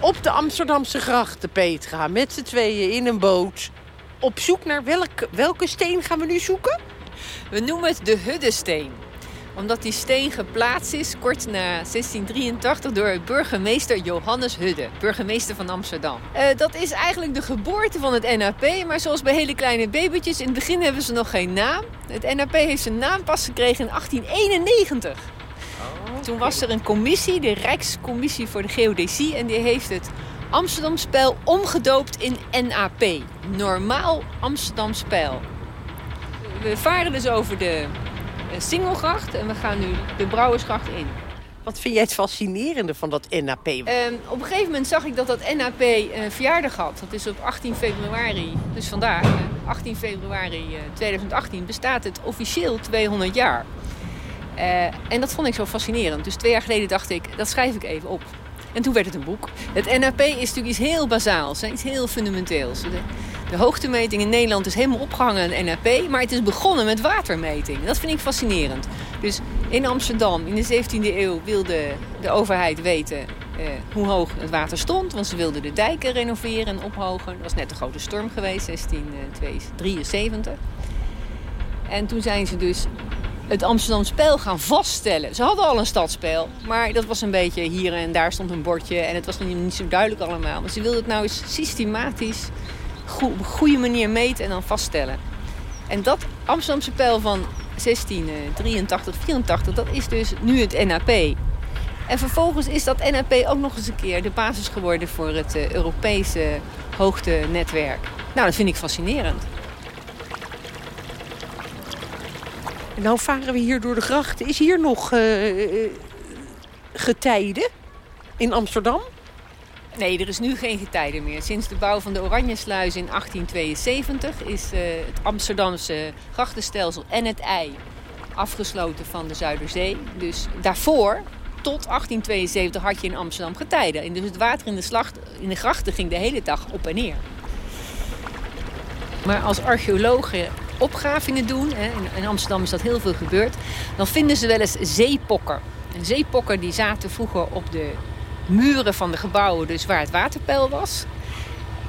S33: Op de Amsterdamse grachten, Petra, met z'n tweeën in een boot. Op zoek naar welke, welke steen gaan we nu zoeken?
S34: We noemen het de Huddesteen omdat die steen geplaatst is kort na 1683 door burgemeester Johannes Hudde, burgemeester van Amsterdam. Uh, dat is eigenlijk de geboorte van het NAP, maar zoals bij hele kleine babytjes, in het begin hebben ze nog geen naam. Het NAP heeft zijn naam pas gekregen in 1891. Toen was er een commissie, de Rijkscommissie voor de Geodesie, en die heeft het Amsterdamspijl omgedoopt in NAP. Normaal Amsterdamspijl. We varen dus over de Singelgracht en we gaan nu de Brouwersgracht in.
S33: Wat vind jij het fascinerende van dat NAP?
S34: Ehm, op een gegeven moment zag ik dat dat NAP een uh, verjaardag had. Dat is op 18 februari, dus vandaag, 18 februari 2018, bestaat het officieel 200 jaar. Uh, en dat vond ik zo fascinerend. Dus twee jaar geleden dacht ik, dat schrijf ik even op. En toen werd het een boek. Het NAP is natuurlijk iets heel bazaals, iets heel fundamenteels. De, de hoogtemeting in Nederland is helemaal opgehangen aan NAP, maar het is begonnen met watermeting. Dat vind ik fascinerend. Dus in Amsterdam in de 17e eeuw wilde de overheid weten eh, hoe hoog het water stond. Want ze wilden de dijken renoveren en ophogen. Er was net een grote storm geweest, 1673. En toen zijn ze dus het Amsterdam spel gaan vaststellen. Ze hadden al een stadspel, maar dat was een beetje hier en daar stond een bordje en het was niet zo duidelijk allemaal. Maar ze wilden het nou eens systematisch op een goede manier meten en dan vaststellen. En dat Amsterdamse pijl van 1683, 84, dat is dus nu het NAP. En vervolgens is dat NAP ook nog eens een keer de basis geworden voor het uh, Europese hoogtenetwerk. Nou, dat vind ik fascinerend.
S33: Nou varen we hier door de grachten. Is hier nog uh, getijden in Amsterdam?
S34: Nee, er is nu geen getijden meer. Sinds de bouw van de Oranjesluis in 1872 is uh, het Amsterdamse grachtenstelsel en het ei afgesloten van de Zuiderzee. Dus daarvoor, tot 1872, had je in Amsterdam getijden. En dus het water in de, slacht, in de grachten ging de hele dag op en neer. Maar als archeologen opgravingen doen, in Amsterdam is dat heel veel gebeurd, dan vinden ze wel eens zeepokken. En zeepokken die zaten vroeger op de muren van de gebouwen, dus waar het waterpeil was.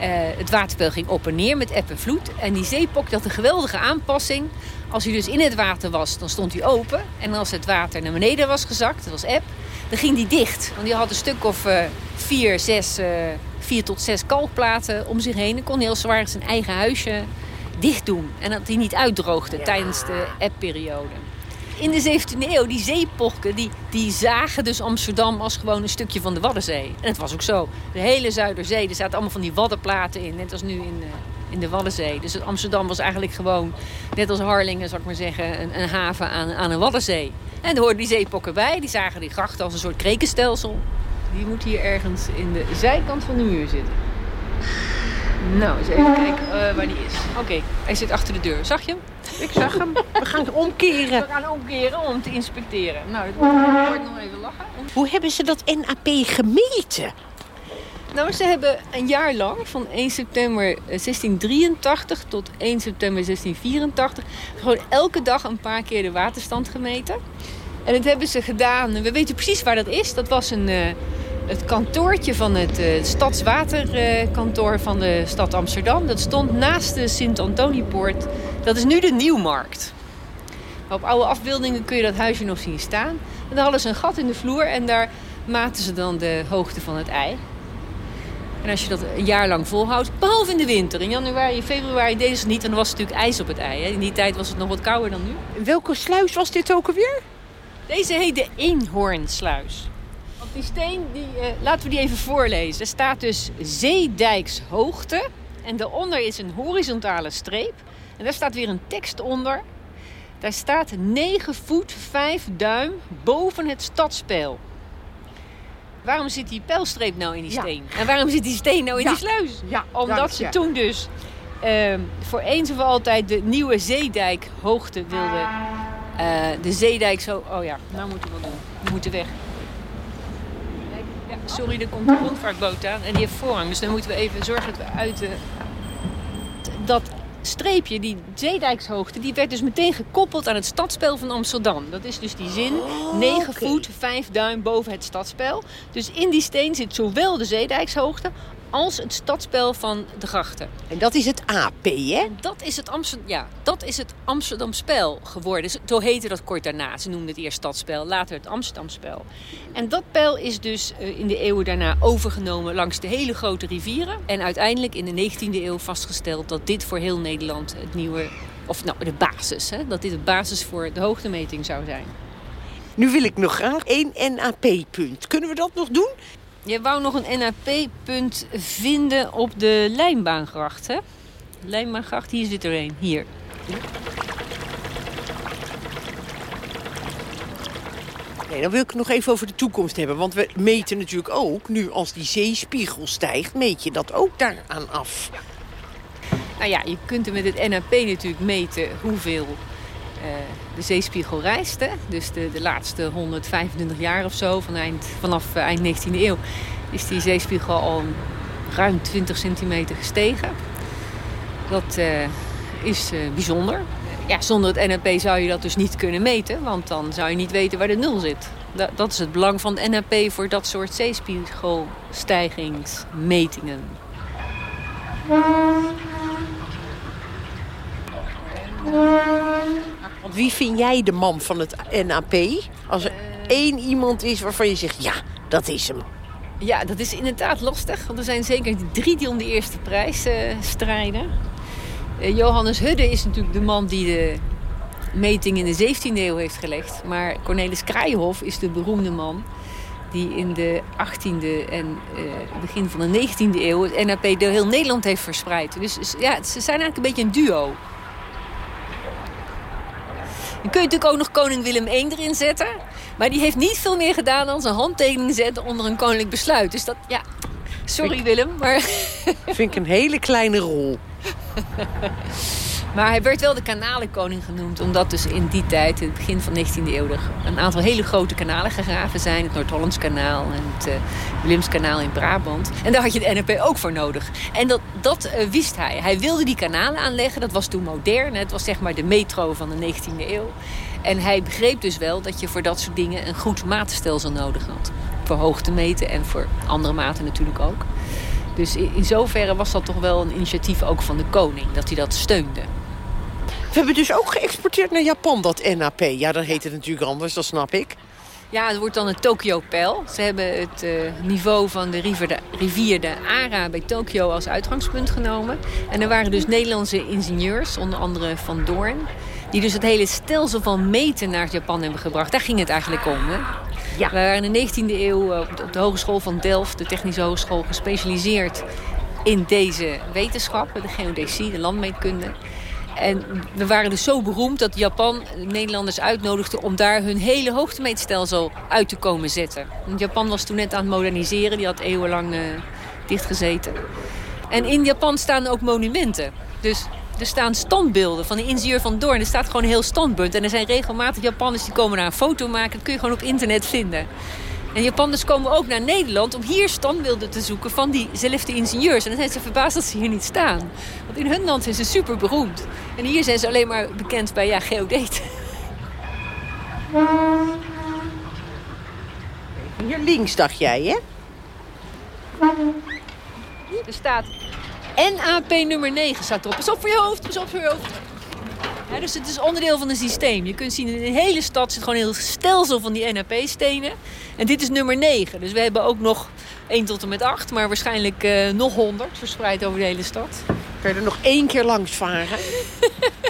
S34: Uh, het waterpeil ging op en neer met eb en vloed. En die zeepok had een geweldige aanpassing. Als hij dus in het water was, dan stond hij open. En als het water naar beneden was gezakt, dat was eb, dan ging die dicht. Want die had een stuk of uh, vier, zes, uh, vier tot zes kalkplaten om zich heen. Dan kon heel zwaar zijn eigen huisje dicht doen. En dat hij niet uitdroogde tijdens de eb-periode in de 17e eeuw, die zeepokken, die, die zagen dus Amsterdam als gewoon een stukje van de Waddenzee. En het was ook zo. De hele Zuiderzee, er zaten allemaal van die waddenplaten in, net als nu in, uh, in de Waddenzee. Dus Amsterdam was eigenlijk gewoon, net als Harlingen, zou ik maar zeggen, een, een haven aan, aan een Waddenzee. En er hoorden die zeepokken bij, die zagen die grachten als een soort krekenstelsel. Die moet hier ergens in de zijkant van de muur zitten. Nou, eens even kijken uh, waar die is. Oké, hij zit achter de deur. Zag je hem?
S33: Ik zag hem. We gaan omkeren.
S34: We gaan omkeren om te inspecteren. Nou, dat wordt nog even lachen.
S33: Hoe hebben ze dat NAP gemeten?
S34: Nou, ze hebben een jaar lang, van 1 september 1683 tot 1 september 1684, gewoon elke dag een paar keer de waterstand gemeten. En dat hebben ze gedaan. We weten precies waar dat is. Dat was een, uh, het kantoortje van het uh, stadswaterkantoor van de stad Amsterdam. Dat stond naast de Sint-Antoniepoort. Dat is nu de Nieuwmarkt. Op oude afbeeldingen kun je dat huisje nog zien staan. En daar hadden ze een gat in de vloer en daar maten ze dan de hoogte van het ei. En als je dat een jaar lang volhoudt, behalve in de winter. In januari, februari deden ze het niet, en er was natuurlijk ijs op het ei. Hè. In die tijd was het nog wat kouder dan nu.
S33: Welke sluis was dit ook alweer?
S34: Deze heet de Eenhoornsluis. Die steen, die, uh, laten we die even voorlezen. Er staat dus zeedijkshoogte. En daaronder is een horizontale streep. En daar staat weer een tekst onder. Daar staat 9 voet 5 duim boven het stadspeil. Waarom zit die pijlstreep nou in die steen? En waarom zit die steen nou in die sluis?
S33: Ja,
S34: Omdat ze toen dus uh, voor eens of altijd de nieuwe zeedijk hoogte wilden. Uh, de zeedijk zo... Oh ja, nou moeten we wel doen. We moeten weg. Sorry, er komt een rondvaartboot aan en die heeft voorrang. Dus dan moeten we even zorgen dat we uit de... Dat streepje, die zeedijkshoogte, die werd dus meteen gekoppeld aan het stadspel van Amsterdam. Dat is dus die zin,
S33: Oh,
S34: 9
S33: oké.
S34: voet, 5 duim boven het stadspel. Dus in die steen zit zowel de zeedijkshoogte als het stadspel van de grachten.
S33: En dat is het AP, hè?
S34: Dat is het, Amsterdam, ja, dat is het Amsterdamspel geworden. Zo heette dat kort daarna. Ze noemden het eerst stadspel, later het Amsterdamspel. En dat pijl is dus eh, in de eeuwen daarna overgenomen langs de hele grote rivieren. En uiteindelijk in de 19e eeuw vastgesteld dat dit voor heel Nederland het nieuwe... Of nou, de basis, hè, dat dit de basis voor de hoogtemeting zou zijn.
S33: Nu wil ik nog graag één NAP-punt. Kunnen we dat nog doen?
S34: Je wou nog een NAP-punt vinden op de Lijnbaangracht, hè? Lijnbaangracht, hier zit er een. Hier.
S33: Nee, dan wil ik het nog even over de toekomst hebben. Want we meten natuurlijk ook, nu als die zeespiegel stijgt... meet je dat ook daaraan af.
S34: Nou ja, je kunt er met het NAP natuurlijk meten hoeveel de zeespiegel reist. Hè? Dus de, de laatste 125 jaar of zo, van eind, vanaf eh, eind 19e eeuw... is die zeespiegel al ruim 20 centimeter gestegen. Dat eh, is eh, bijzonder. Ja, zonder het NAP zou je dat dus niet kunnen meten... want dan zou je niet weten waar de nul zit. Da- dat is het belang van het NAP voor dat soort zeespiegelstijgingsmetingen.
S33: Want wie vind jij de man van het NAP? Als er één iemand is waarvan je zegt, ja, dat is hem.
S34: Ja, dat is inderdaad lastig. Want er zijn zeker drie die om de eerste prijs eh, strijden. Eh, Johannes Hudde is natuurlijk de man die de meting in de 17e eeuw heeft gelegd. Maar Cornelis Kraaienhof is de beroemde man die in de 18e en eh, begin van de 19e eeuw het NAP door heel Nederland heeft verspreid. Dus ja, ze zijn eigenlijk een beetje een duo. Dan kun je natuurlijk ook nog koning Willem I erin zetten. Maar die heeft niet veel meer gedaan dan zijn handtekening zetten onder een koninklijk besluit. Dus dat, ja, sorry Willem, maar...
S33: Vind ik een hele kleine rol.
S34: Maar hij werd wel de kanalenkoning genoemd. Omdat dus in die tijd, in het begin van de 19e eeuw... een aantal hele grote kanalen gegraven zijn. Het Noord-Hollands kanaal en het uh, Willemskanaal in Brabant. En daar had je de NRP ook voor nodig. En dat, dat uh, wist hij. Hij wilde die kanalen aanleggen. Dat was toen modern. Het was zeg maar de metro van de 19e eeuw. En hij begreep dus wel dat je voor dat soort dingen... een goed matenstelsel nodig had. Voor hoogte meten en voor andere maten natuurlijk ook. Dus in zoverre was dat toch wel een initiatief ook van de koning. Dat hij dat steunde.
S33: We hebben dus ook geëxporteerd naar Japan, dat NAP. Ja, dan heet het natuurlijk anders, dat snap ik.
S34: Ja, het wordt dan het Tokyo-pijl. Ze hebben het uh, niveau van de rivier, de rivier de Ara bij Tokio als uitgangspunt genomen. En er waren dus Nederlandse ingenieurs, onder andere Van Doorn... die dus het hele stelsel van meten naar Japan hebben gebracht. Daar ging het eigenlijk om, hè? Ja. We waren in de 19e eeuw op de Hogeschool van Delft, de Technische Hogeschool, gespecialiseerd in deze wetenschappen. De geodesie, de landmeetkunde. En we waren dus zo beroemd dat Japan Nederlanders uitnodigde om daar hun hele hoogtemeetstelsel uit te komen zetten. Want Japan was toen net aan het moderniseren, die had eeuwenlang uh, dichtgezeten. En in Japan staan ook monumenten. Dus er staan standbeelden van de ingenieur van Doorn. Er staat gewoon een heel standbeeld. En er zijn regelmatig Japanners die komen daar een foto maken. Dat kun je gewoon op internet vinden. En Japanners komen ook naar Nederland om hier standbeelden te zoeken van diezelfde ingenieurs. En dan zijn ze verbaasd dat ze hier niet staan. Want in hun land zijn ze super beroemd. En hier zijn ze alleen maar bekend bij ja, geodeten.
S33: Hier links dacht jij, hè?
S34: Er staat NAP nummer 9 staat erop. Pas op voor je hoofd, pas op voor je hoofd. Ja, dus het is onderdeel van een systeem. Je kunt zien in de hele stad zit gewoon een heel stelsel van die NAP-stenen. En dit is nummer 9. Dus we hebben ook nog 1 tot en met 8, maar waarschijnlijk uh, nog 100 verspreid over de hele stad.
S33: Kun je er nog één keer langs varen?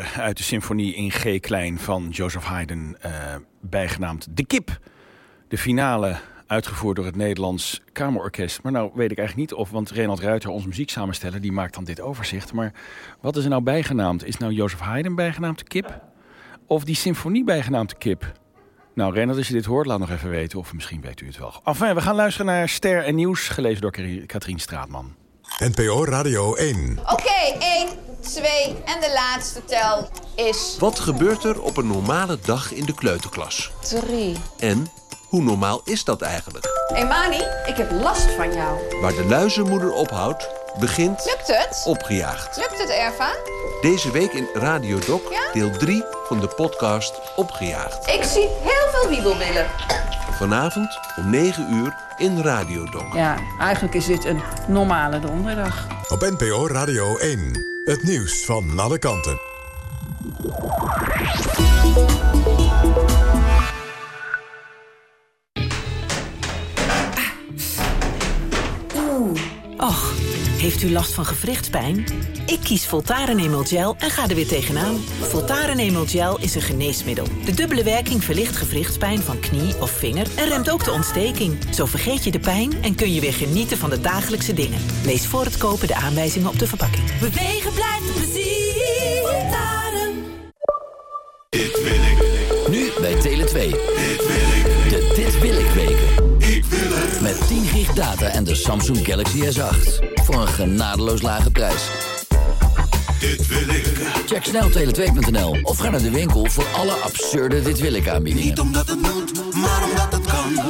S10: uit de symfonie in G-klein van Joseph Haydn, uh, bijgenaamd De Kip. De finale uitgevoerd door het Nederlands Kamerorkest. Maar nou weet ik eigenlijk niet of, want Renald Ruiter, onze muzieksamensteller, die maakt dan dit overzicht. Maar wat is er nou bijgenaamd? Is nou Joseph Haydn bijgenaamd De Kip? Of die symfonie bijgenaamd De Kip? Nou, Renald, als je dit hoort, laat nog even weten. Of misschien weet u het wel. Enfin, we gaan luisteren naar Ster en Nieuws, gelezen door Katrien Straatman.
S24: NPO Radio 1.
S35: Oké, okay, 1, 2 en de laatste tel is...
S36: Wat gebeurt er op een normale dag in de kleuterklas?
S35: 3.
S36: En hoe normaal is dat eigenlijk?
S35: Emani, ik heb last van jou.
S36: Waar de luizenmoeder ophoudt, begint...
S35: Lukt het?
S36: Opgejaagd.
S35: Lukt het, Erva?
S36: Deze week in Radio Doc, deel 3 van de podcast Opgejaagd.
S35: Ik zie heel veel wiebelwillen.
S36: Vanavond om 9 uur in Radio Doc.
S37: Ja, eigenlijk is dit een normale donderdag.
S24: Op NPO Radio 1. Het nieuws van alle kanten.
S38: Och, heeft u last van gewrichtspijn? Ik kies Voltaren Emel Gel en ga er weer tegenaan. Voltaren Emel Gel is een geneesmiddel. De dubbele werking verlicht gewrichtspijn van knie of vinger... en remt ook de ontsteking. Zo vergeet je de pijn en kun je weer genieten van de dagelijkse dingen. Lees voor het kopen de aanwijzingen op de verpakking.
S39: Bewegen blijft plezier. Voltaren.
S40: Dit wil ik. Nu bij Tele2. Dit wil ik. De Dit wil. Ik data en de Samsung Galaxy S8. Voor een genadeloos lage prijs. Dit wil ik. Check snel tele2.nl of ga naar de winkel voor alle absurde Dit wil ik aanbiedingen. Niet omdat het moet, maar omdat het kan.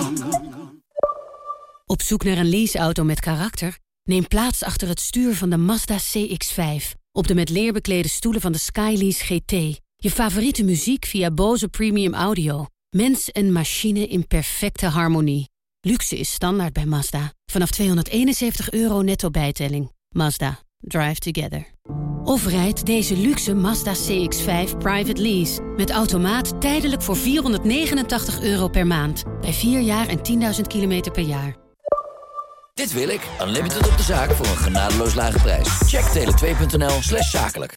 S41: Op zoek naar een leaseauto met karakter? Neem plaats achter het stuur van de Mazda CX-5. Op de met leer beklede stoelen van de Skylease GT. Je favoriete muziek via Bose Premium Audio. Mens en machine in perfecte harmonie. Luxe is standaard bij Mazda. Vanaf 271 euro netto bijtelling. Mazda. Drive together. Of rijd deze luxe Mazda CX-5 private lease. Met automaat tijdelijk voor 489 euro per maand. Bij 4 jaar en 10.000 kilometer per jaar.
S40: Dit wil ik. Unlimited op de zaak voor een genadeloos lage prijs. Check tele2.nl slash zakelijk.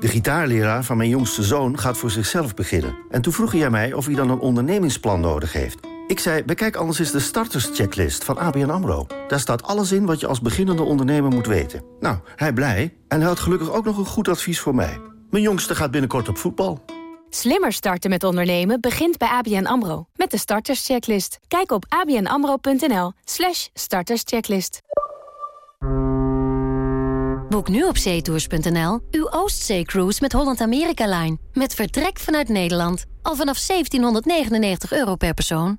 S42: De gitaarleraar van mijn jongste zoon gaat voor zichzelf beginnen. En toen vroeg hij mij of hij dan een ondernemingsplan nodig heeft. Ik zei, bekijk anders eens de starterschecklist van ABN AMRO. Daar staat alles in wat je als beginnende ondernemer moet weten. Nou, hij blij. En hij had gelukkig ook nog een goed advies voor mij. Mijn jongste gaat binnenkort op voetbal.
S43: Slimmer starten met ondernemen begint bij ABN AMRO. Met de starterschecklist. Kijk op abnamro.nl slash starterschecklist. Boek nu op zeetours.nl uw Oostzee-cruise met Holland America Line. Met vertrek vanuit Nederland. Al vanaf 1799 euro per persoon.